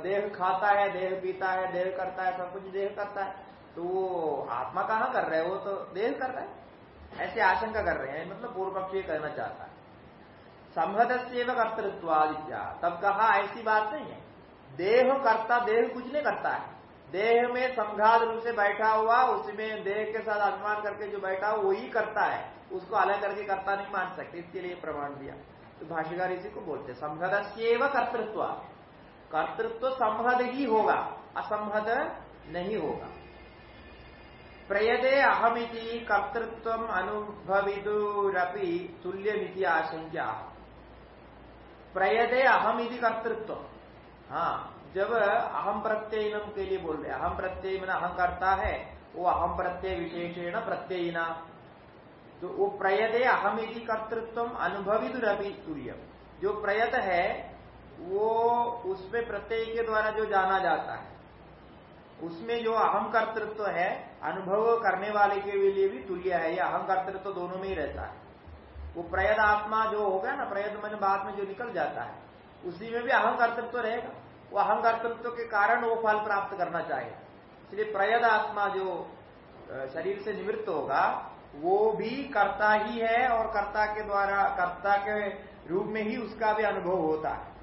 देह खाता है, देह पीता है, देह करता है, सब कुछ देह करता है। तो वो आत्मा कहाँ कर रहे हैं? वो तो देह कर रहे हैं। ऐसे आशंका कर रहे हैं मतलब पूर्व पक्ष ये कहना चाहता है। संहदस्य कर्तृत्वादित्या। तब कहा, ऐसी बात नहीं है। देह करता, देह कुछ नहीं करता है। देह में संघात रूप से बैठा हुआ, उसमें देह के साथ अभिमान करके जो बैठा हुआ, वही करता है। उसको अलग करके करता नहीं मान सकते, इसके लिए प्रमाण दिया। तो भाष्यकार इसी को बोलते संहद कर्तृत्व। कर्तृत्व संहद ही होगा, असंहद नहीं होगा। प्रयदे अहमिति कर्तृत्व अनुभविदुरपि तुल्यमिति आशंका प्रयदे अहमिति कर्तृत्व हाँ जब अहम प्रत्ययनम के लिए बोल रहे अहम प्रत्यय मैंने अहम करता है, वो अहम प्रत्यय विशेषण प्रत्ययना। तो वो अहम यदि कर्तृत्व अनुभवी अनुभविदुरपि तुल्य। जो प्रयत है, वो उसमें प्रत्यय के द्वारा जो जाना जाता है, उसमें जो अहम कर्तृत्व है, अनुभव करने वाले के लिए भी तुल्य है, या अहम कर्तृत्व दोनों में ही रहता है। वो प्रयद आत्मा जो होगा ना, प्रयत मन बाद में जो निकल जाता है। उसी में भी अहम कर्तृत्व रहेगा। वो अहम कर्तृत्व के कारण वो फल प्राप्त करना चाहेगा इसलिए प्रयद आत्मा जो शरीर से निवृत्त होगा, वो भी कर्ता ही है और कर्ता के द्वारा, कर्ता के रूप में ही उसका भी अनुभव होता है।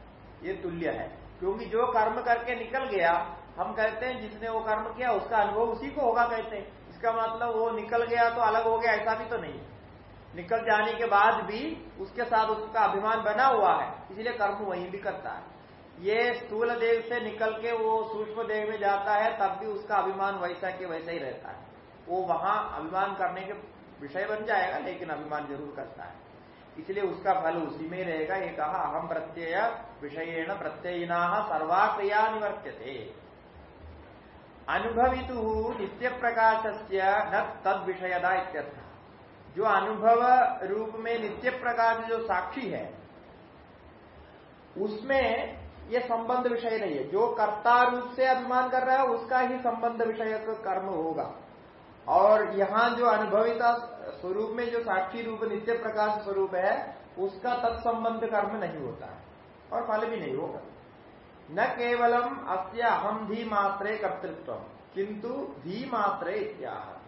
ये तुल्य है। क्योंकि जो कर्म करके निकल गया, हम कहते हैं जिसने वो कर्म किया, उसका अनुभव उसी को होगा कहते हैं। इसका मतलब वो निकल गया तो अलग हो गया, ऐसा भी तो नहीं निकल जाने के बाद भी उसके साथ उसका अभिमान बना हुआ है, इसलिए कर्म वहीं भी करता है। ये स्थूल देव से निकल के वो सूक्ष्म देव में जाता है, तब भी उसका अभिमान वैसा के वैसा ही रहता है। वो वहाँ अभिमान करने के विषय बन जाएगा, लेकिन अभिमान ज़रूर करता है। इसलिए उसका फल उसी में रहेगा, ये कहा अहम प्रत्यय विषयेण प्रत्ययिना सर्वा क्रिया निवर्त्यते। अनुभवित नित्य प्रकाश से न तद विषयदा इत्यर्थ। जो अनुभव रूप में नित्य प्रकाश जो साक्षी है उसमें ये संबंध विषय नहीं है। जो कर्ता रूप से अभिमान कर रहा है उसका ही संबंध विषय कर्म होगा। और यहाँ जो अनुभविता स्वरूप में जो साक्षी रूप नित्य प्रकाश स्वरूप है उसका तत्संबंध कर्म नहीं होता है। और फल भी नहीं होगा। न केवलम अस्य अहम धी मात्रे कर्तृत्व किंतु धी मात्रे इत्या हाँ,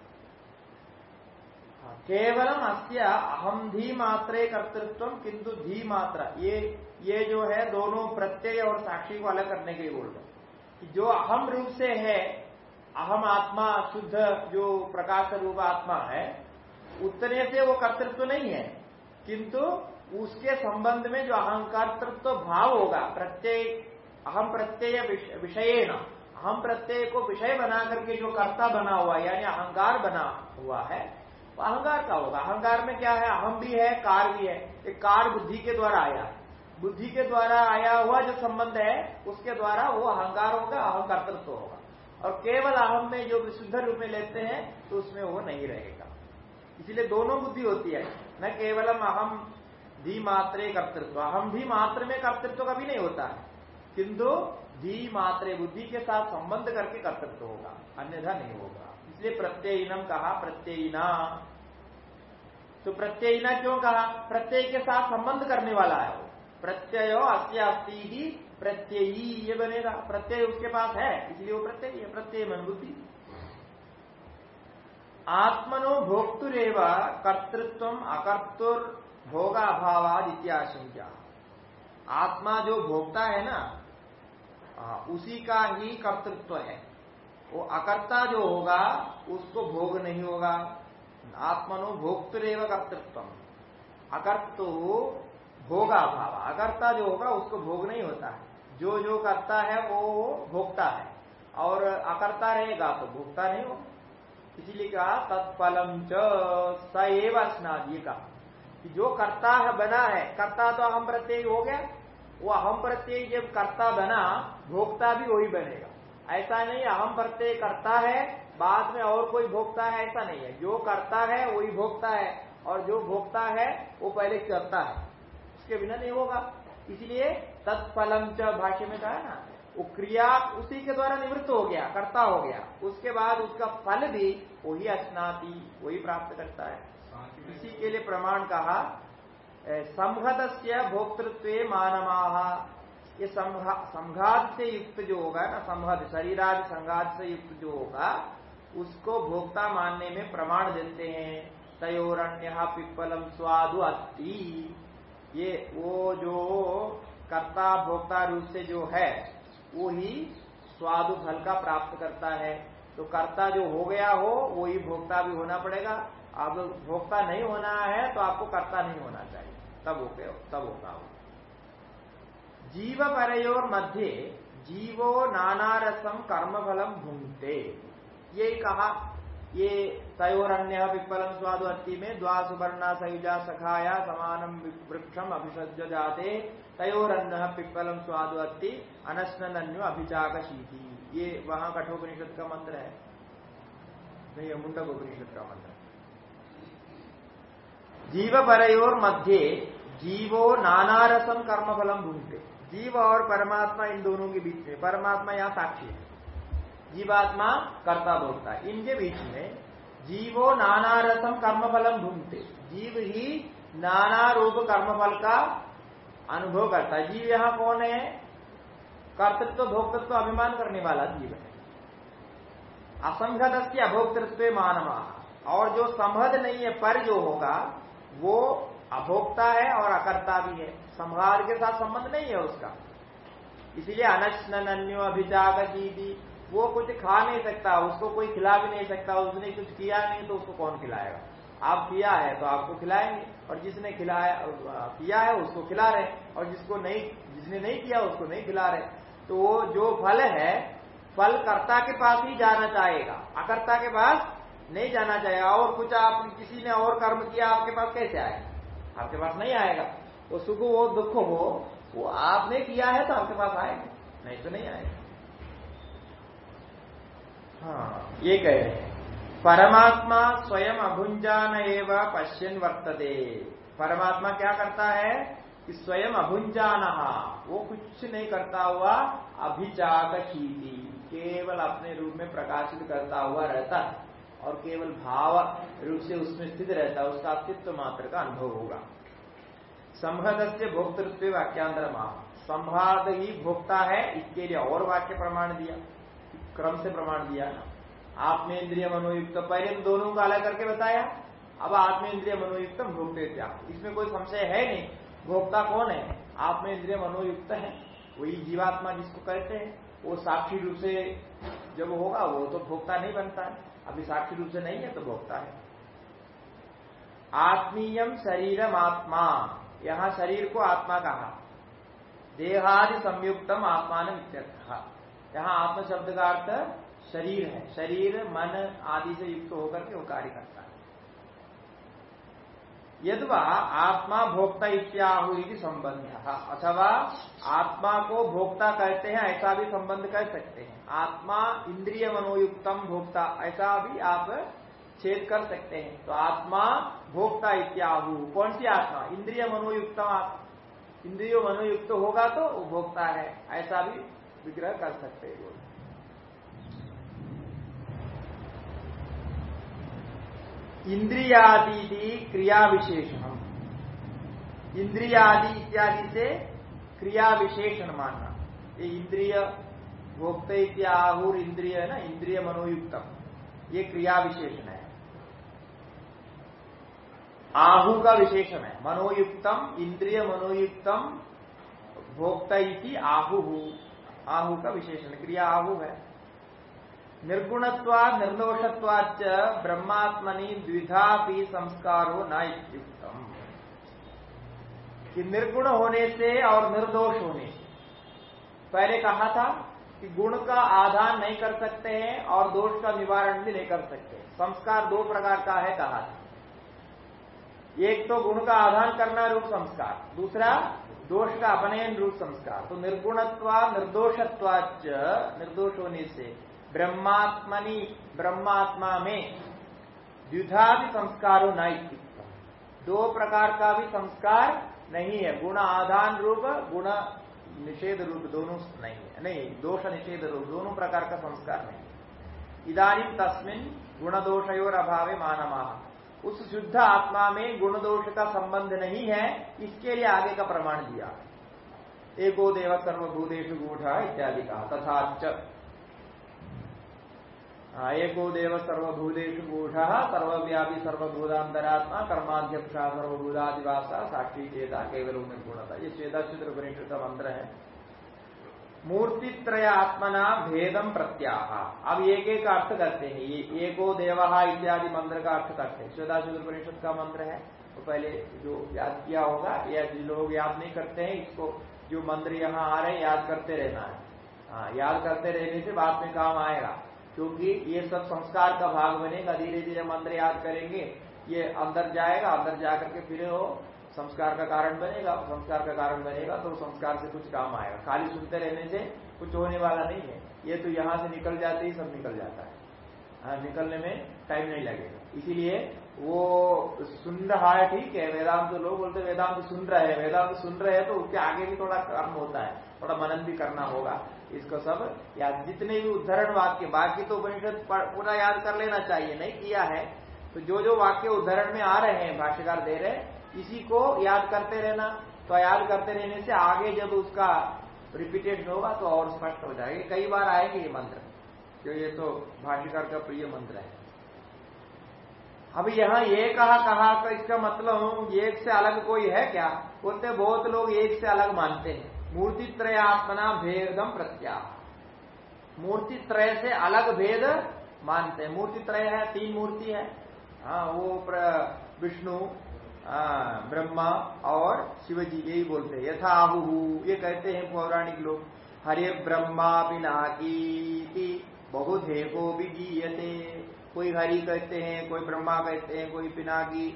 केवलम अस्य अहम धी मात्रे कर्तृत्व किंतु धी मात्रा ये ये जो है, दोनों प्रत्यय और साक्षी को अलग करने के लिए बोल रहे जो अहम रूप से है, अहम आत्मा, शुद्ध जो प्रकाश रूप आत्मा है, उतने से वो कर्तृत्व नहीं है। किंतु उसके संबंध में जो अहंकर्तृत्व भाव होगा, प्रत्यय अहम प्रत्यय विषय न अहम प्रत्यय को विषय बना करके जो कर्ता बना हुआ यानी अहंकार बना हुआ है अहंकार का होगा? अहंकार में क्या है? अहम भी है, कार भी है। एक कार बुद्धि के द्वारा आया। बुद्धि के द्वारा आया हुआ जो संबंध है, उसके द्वारा वो अहंकार होगा अहंकर्तृत्व होगा। और केवल अहम में जो विशुद्ध रूप में लेते हैं तो उसमें वो नहीं रहेगा। इसलिए दोनों बुद्धि होती है। न केवलम अहम धी मात्रे कर्तृत्व। अहम भी मात्र में कर्तृत्व कभी नहीं होता। है किंतु धी मात्रे बुद्धि के साथ संबंध करके कर्तृत्व होगा। अन्यथा नहीं होगा। इसलिए प्रत्ययिनम कहा, प्रत्ययिना। तो प्रत्ययिना क्यों कहा? प्रत्यय के साथ संबंध करने वाला है वो। प्रत्यय अस्ती ही प्रत्ययी, ये बनेगा। प्रत्यय उसके पास है, इसलिए वो प्रत्यय है, प्रत्यय बुद्धि आत्मनो भोक्तुरव कर्तृत्व अकर्तुर भोगाभावाद इत्याशंका आत्मा जो भोगता है ना उसी का ही कर्तृत्व है। वो अकर्ता जो होगा, उसको भोग नहीं होगा। आत्मनो भोक्तुरेव कर्तृत्व अकर्त अकर्तु भोगाभाव। अकर्ता जो होगा, उसको भोग नहीं होता है। जो जो करता है, वो भोगता है। और अकर्ता रहेगा तो भोगता नहीं हो इसीलिए कहा, तत्फलम च सएव स्नादी का कि जो कर्ता है, बना है। कर्ता तो अहम प्रत्यय हो गया। वो अहम प्रत्यय जब कर्ता बना, भोक्ता भी वही बनेगा। ऐसा नहीं अहम प्रत्यय करता है, बाद में और कोई भोगता है, ऐसा नहीं है। जो करता है, वही भोगता है, और जो भोगता है, वो पहले करता है। उसके बिना नहीं होगा। इसलिए तत्फलम च भाष्य में कहा ना, वो क्रिया उसी के द्वारा निवृत्त हो गया, करता हो गया। उसके बाद उसका फल भी वही अस्नाती वही प्राप्त करता है। इसी के लिए प्रमाण कहा संघत से भोक्तृत्व मानमाह ये संघात से युक्त जो होगा ना, संघत, शरीरादि संघात से युक्त जो होगा, उसको भोक्ता मानने में प्रमाण देते हैं। तयोरण्य पिप्पलम स्वादु अति ये, वो जो कर्ता, भोक्ता रूप से जो है, वो ही स्वादु फल का प्राप्त करता है। तो कर्ता जो हो गया हो, वो ही भोक्ता भी होना पड़ेगा। अब भोक्ता नहीं होना है तो आपको कर्ता नहीं होना चाहिए। तब हो गया तब होगा। हो जीव परयोर मध्य जीवो नाना रसम कर्म फलम भूंगते यही कहा, ये तयोरण्य विफलम स्वादुअति में द्वा सुवर्णा सयुजा सखाया समानम वृक्षम अभिसज्ज जाते। तयोरन्न पिप्पलम स्वादुअति अनस्नन्यु अभिचाक शीति ये वहाँ कठोपनिषद का मंत्र है। नहीं, ये मुंडक उपनिषद का मंत्र जीव परयोर मध्य जीवो नानारसम कर्म फलम ढूंढते जीव और परमात्मा इन दोनों के बीच में, परमात्मा यहाँ साक्षी है। जीवात्मा कर्ता है। इनके बीच में जीवो नाना रसम कर्मफलम ढूंढते जीव ही नाना रूप कर्मफल का अनुभव करता है। जीव यहाँ कौन है? कर्तृत्व, भोक्तृत्व अभिमान करने वाला जीव है। असंगत से अभोक्तृत्व मानवा। और जो संभद नहीं है, पर जो होगा, वो अभोक्ता है और अकर्ता भी है। संहार के साथ संबंध नहीं है उसका। इसीलिए अनश्नो अभिजाग जीवी वो कुछ खा नहीं सकता, उसको कोई खिला भी नहीं सकता, उसने कुछ किया नहीं तो उसको कौन खिलाएगा? आप किया है तो आपको खिलाएँगे, और जिसने खिलाया किया है उसको खिला रहे, और जिसको नहीं, जिसने नहीं किया उसको नहीं खिला रहे। तो वो जो फल है, फल कर्ता के पास ही जाना चाहेगा। अकर्ता के पास नहीं जाना चाहेगा, और कुछ आप किसी ने और कर्म किया, आपके पास कैसे आएगा? आपके पास नहीं आएगा। वो सुख हो दुख हो वो आपने किया है तो आपके पास आएगा। नहीं तो नहीं आएगा। हाँ ये कह। परमात्मा स्वयं अभुंजान एवं पश्चिन वर्तते। परमात्मा क्या करता है? कि स्वयं अभुंजान, वो कुछ नहीं करता हुआ अभिजात शीति केवल अपने रूप में प्रकाशित करता हुआ रहता है। और केवल भाव रूप से उसमें स्थित रहता है, उसका अस्तित्व मात्र का अनुभव होगा। संभद से भोक्तृत्व वाक्यांतर संभाद ही भोक्ता है, इसके लिए और वाक्य प्रमाण दिया, क्रम से प्रमाण दिया आत्मेन्द्रिय इंद्रिय मनोयुक्त, पहले तो दोनों को अलग करके बताया, अब आत्मेन्द्रिय इंद्रिय मनोयुक्त भोगते इसमें कोई संशय है नहीं। भोक्ता कौन है? आत्मेन्द्रिय इंद्रिय मनोयुक्त है। वही जीवात्मा जिसको कहते हैं, वो साक्षी रूप से जब होगा, वो तो भोक्ता नहीं बनता है। अभी साक्षी रूप से नहीं है तो भोक्ता है। आत्मीयम शरीरम आत्मा। यहाँ शरीर को आत्मा कहा। देहादि संयुक्तम आत्मान यहाँ आत्म शब्द का अर्थ शरीर है। शरीर, मन आदि से युक्त होकर के वो कार्य करता यदवा आत्मा भोक्ता इत्याहु संबंध अथवा आत्मा को भोक्ता कहते हैं, ऐसा भी संबंध कह सकते हैं। आत्मा इंद्रिय मनोयुक्तम भोक्ता, ऐसा भी आप छेद कर सकते हैं। तो आत्मा भोक्ता इत्याहु, कौन सी आत्मा? इंद्रिय मनोयुक्तम इंद्रियो मनोयुक्त होगा तो वो भोक्ता है, ऐसा भी विग्रह कर सकते हैं बोल इंद्रियादि क्रिया विशेषण इंद्रियादि इत्यादि से क्रिया विशेषण मानना। ये इंद्रिय भोक्ते आहुर इंद्रिय है ना, इंद्रिय मनोयुक्तम। ये क्रिया विशेषण है। आहु का विशेषण है। मनोयुक्तम, इंद्रिय मनोयुक्तम, भोक्ता आहु आहु का विशेषण, क्रिया आहु है। निर्गुणत्वा निर्दोषत्वाच ब्रह्मात्मनि द्विधा भी संस्कारो न कि निर्गुण होने से और निर्दोष होने से। पहले कहा था कि गुण का आधान नहीं कर सकते हैं और दोष का निवारण भी नहीं कर सकते। संस्कार दो प्रकार का है कहा था। एक तो गुण का आधान करना रूप संस्कार, दूसरा दोष का अपनयन रूप संस्कार। तो निर्गुणत्वा निर्दोषत्वाच निर्दोष होने से ब्रह्मात्मनि, ब्रह्मात्मा में द्विधा भी संस्कारों न दो प्रकार का भी संस्कार नहीं है। गुण आधान रूप, गुण निषेध रूप दोनों नहीं है। नहीं, दोष निषेध रूप दोनों प्रकार का संस्कार नहीं इधानी तस्मिन गुण दोषयोर अभावे मानमा उस शुद्ध आत्मा में गुण दोष का संबंध नहीं है, इसके लिए आगे का प्रमाण दिया। एको देव सर्वभूतेश गूढ़ इत्यादि कहा। तथा एको देव सर्वभूतेषु गूढ़, सर्वव्यापी सर्वभूतांतरात्मा कर्माध्यक्ष, सर्वभूतादिवासा, साक्षी चेता केवल उन्हें गुणता ये चेता चित्र उपनिषद का मंत्र है। मूर्तित्रय आत्मना भेदम प्रत्याह। अब एक एक अर्थ करते हैं। ये एको देव इत्यादि मंत्र का अर्थ करते हैं। श्वेता परिषद का मंत्र है। तो पहले जो याद किया होगा, या जो लोग याद नहीं करते हैं, इसको जो मंत्र यहाँ आ रहे हैं, याद करते रहना है। हाँ याद करते रहने से बाद में काम आएगा। क्योंकि ये सब संस्कार का भाग बनेगा, धीरे धीरे मंत्र याद करेंगे, ये अंदर जाएगा, अंदर जाकर के फिर वो संस्कार का कारण बनेगा, संस्कार का कारण बनेगा तो संस्कार से कुछ काम आएगा। खाली सुनते रहने से कुछ होने वाला नहीं है। ये तो यहाँ से निकल जाते ही सब निकल जाता है। हाँ निकलने में टाइम नहीं लगेगा। इसीलिए वो सुन रहा है, ठीक है, वेदांत तो लोग बोलते वेदांत सुन रहे हैं, वेदांत सुन रहे हैं तो उसके आगे भी थोड़ा कर्म होता है, थोड़ा मनन भी करना होगा। इसको सब या जितने भी उद्धरण वाक्य बाकी तो उपनिषद पूरा याद कर लेना चाहिए, नहीं किया है तो जो जो वाक्य उद्धरण में आ रहे हैं, भाष्यकार दे रहे इसी को याद करते रहना। तो याद करते रहने से आगे जब उसका रिपीटेड होगा तो और स्पष्ट हो जाएगा। कई बार आएँगे ये मंत्र, जो ये तो भाष्यकार का प्रिय मंत्र है। अब यहाँ ये कहा कहा तो इसका मतलब एक से अलग कोई है क्या? बोलते बहुत लोग एक से अलग मानते हैं। मूर्ति त्रयात्मना भेदम प्रत्याह मूर्ति त्रय से अलग भेद मानते हैं। मूर्ति त्रय है, तीन मूर्ति है। हाँ वो विष्णु ब्रह्मा और शिव शिवजी यही बोलते हैं। यथा आहु ये कहते हैं पौराणिक लोग। हरे ब्रह्मा पिनाकी बहुधेको भी गीयते। कोई हरि कहते हैं, कोई ब्रह्मा कहते हैं, कोई पिनाकी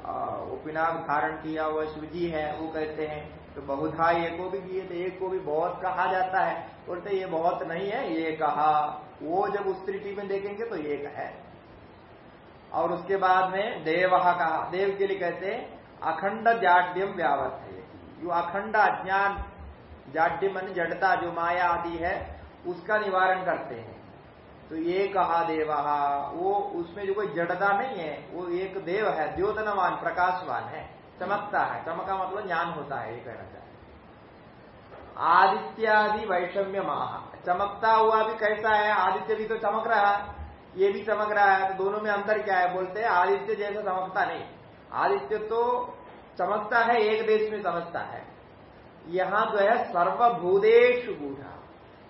वो पिनाक धारण किया हुआ शिवजी है, वो कहते हैं। तो बहुधा एको भी किए थे, एक को भी बहुत कहा जाता है। बोलते, ये बहुत नहीं है, ये कहा। वो जब उस त्रिटी में देखेंगे तो एक है। और उसके बाद में देव कहा। देव के लिए कहते, अखंड जाड्यम व्यावर्त है जो अखंड अज्ञान जाड्य मन जड़ता, जो माया आदि है, उसका निवारण करते हैं। तो ये कहा देव। वो उसमें जो कोई जड़ता नहीं है, वो एक देव है, द्योतनवान, प्रकाशवान है। चमकता है। चमका मतलब ज्ञान होता है, ये कहना चाहे आदित्यादि वैषम्य माह चमकता हुआ भी कैसा है? आदित्य भी तो चमक रहा है। ये भी चमक रहा है। तो दोनों में अंतर क्या है? बोलते हैं, आदित्य जैसा चमकता नहीं। आदित्य तो चमकता है, एक देश में चमकता है। यहाँ जो है सर्वभूदेश बूढ़ा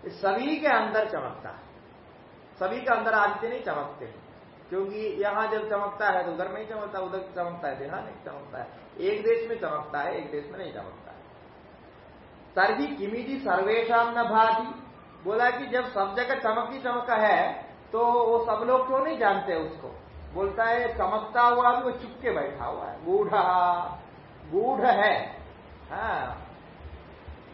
सभी के अंदर चमकता है। सभी के अंदर आदित्य नहीं चमकते। क्योंकि यहाँ जब चमकता है तो उधर नहीं चमकता उधर चमकता है यहाँ नहीं चमकता है। एक देश में चमकता है, एक देश में नहीं चमकता है। तरही किमिति सर्वेशा न भाती। बोला कि जब सब जगह चमक ही चमका है तो वो सब लोग क्यों नहीं जानते उसको? बोलता है, चमकता हुआ भी वो चुपके बैठा हुआ है। गूढ़ गूढ़ है। हाँ।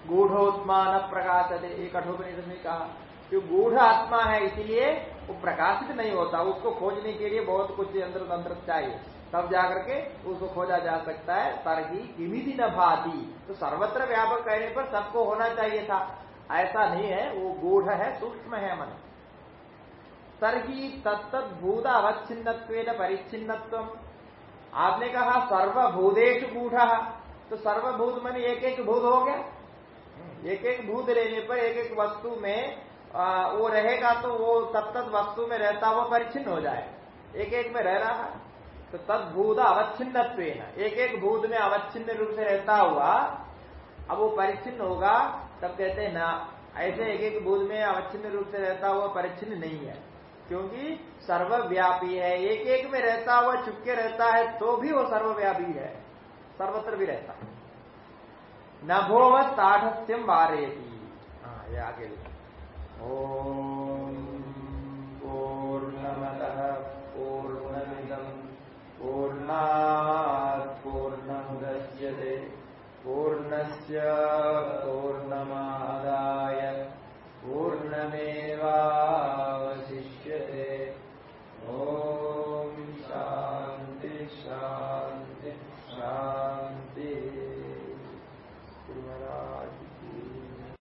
गूढ़ोत्मान प्रकाश एक कठोपनिषद ने कहा, जो गूढ़ आत्मा है, इसीलिए वो प्रकाशित नहीं होता। उसको खोजने के लिए बहुत कुछ यंत्र तंत्र चाहिए। तब जाकर के उसको खोजा जा सकता है। तरही किमिति न भाती। तो सर्वत्र व्यापक कहने पर सबको होना चाहिए था। ऐसा नहीं है वो गूढ़ है सूक्ष्म है मन। तरही तत्त भूत अवच्छिन्न परिच्छिन्नत्व आपने कहा सर्वभूतेश गूढ़। तो सर्वभूत मन एक एक भूत हो गया। एक एक भूत लेने पर एक एक वस्तु में आ, वो रहेगा तो वो तत्त वस्तु में रहता वो परिच्छिन्न हो जाए। एक एक में रह रहा है। तो तदभूत अवच्छिन्न एक एक भूत में अवच्छिन्न रूप से रहता हुआ, अब वो परिच्छिन्न होगा, तब कहते हैं ना, ऐसे एक एक भूत में अवच्छिन्न रूप से रहता हुआ परिच्छिन्न नहीं है। क्योंकि सर्वव्यापी है, एक एक में रहता हुआ चुपके रहता है तो भी वो सर्वव्यापी है, सर्वत्र भी रहता है। नभोव साठस्यम वारेती। हाँ ये आगे ओम पूर्णात् पूर्णमुदच्यते पूर्णस्य पूर्णमादाय। पूर्णमेवा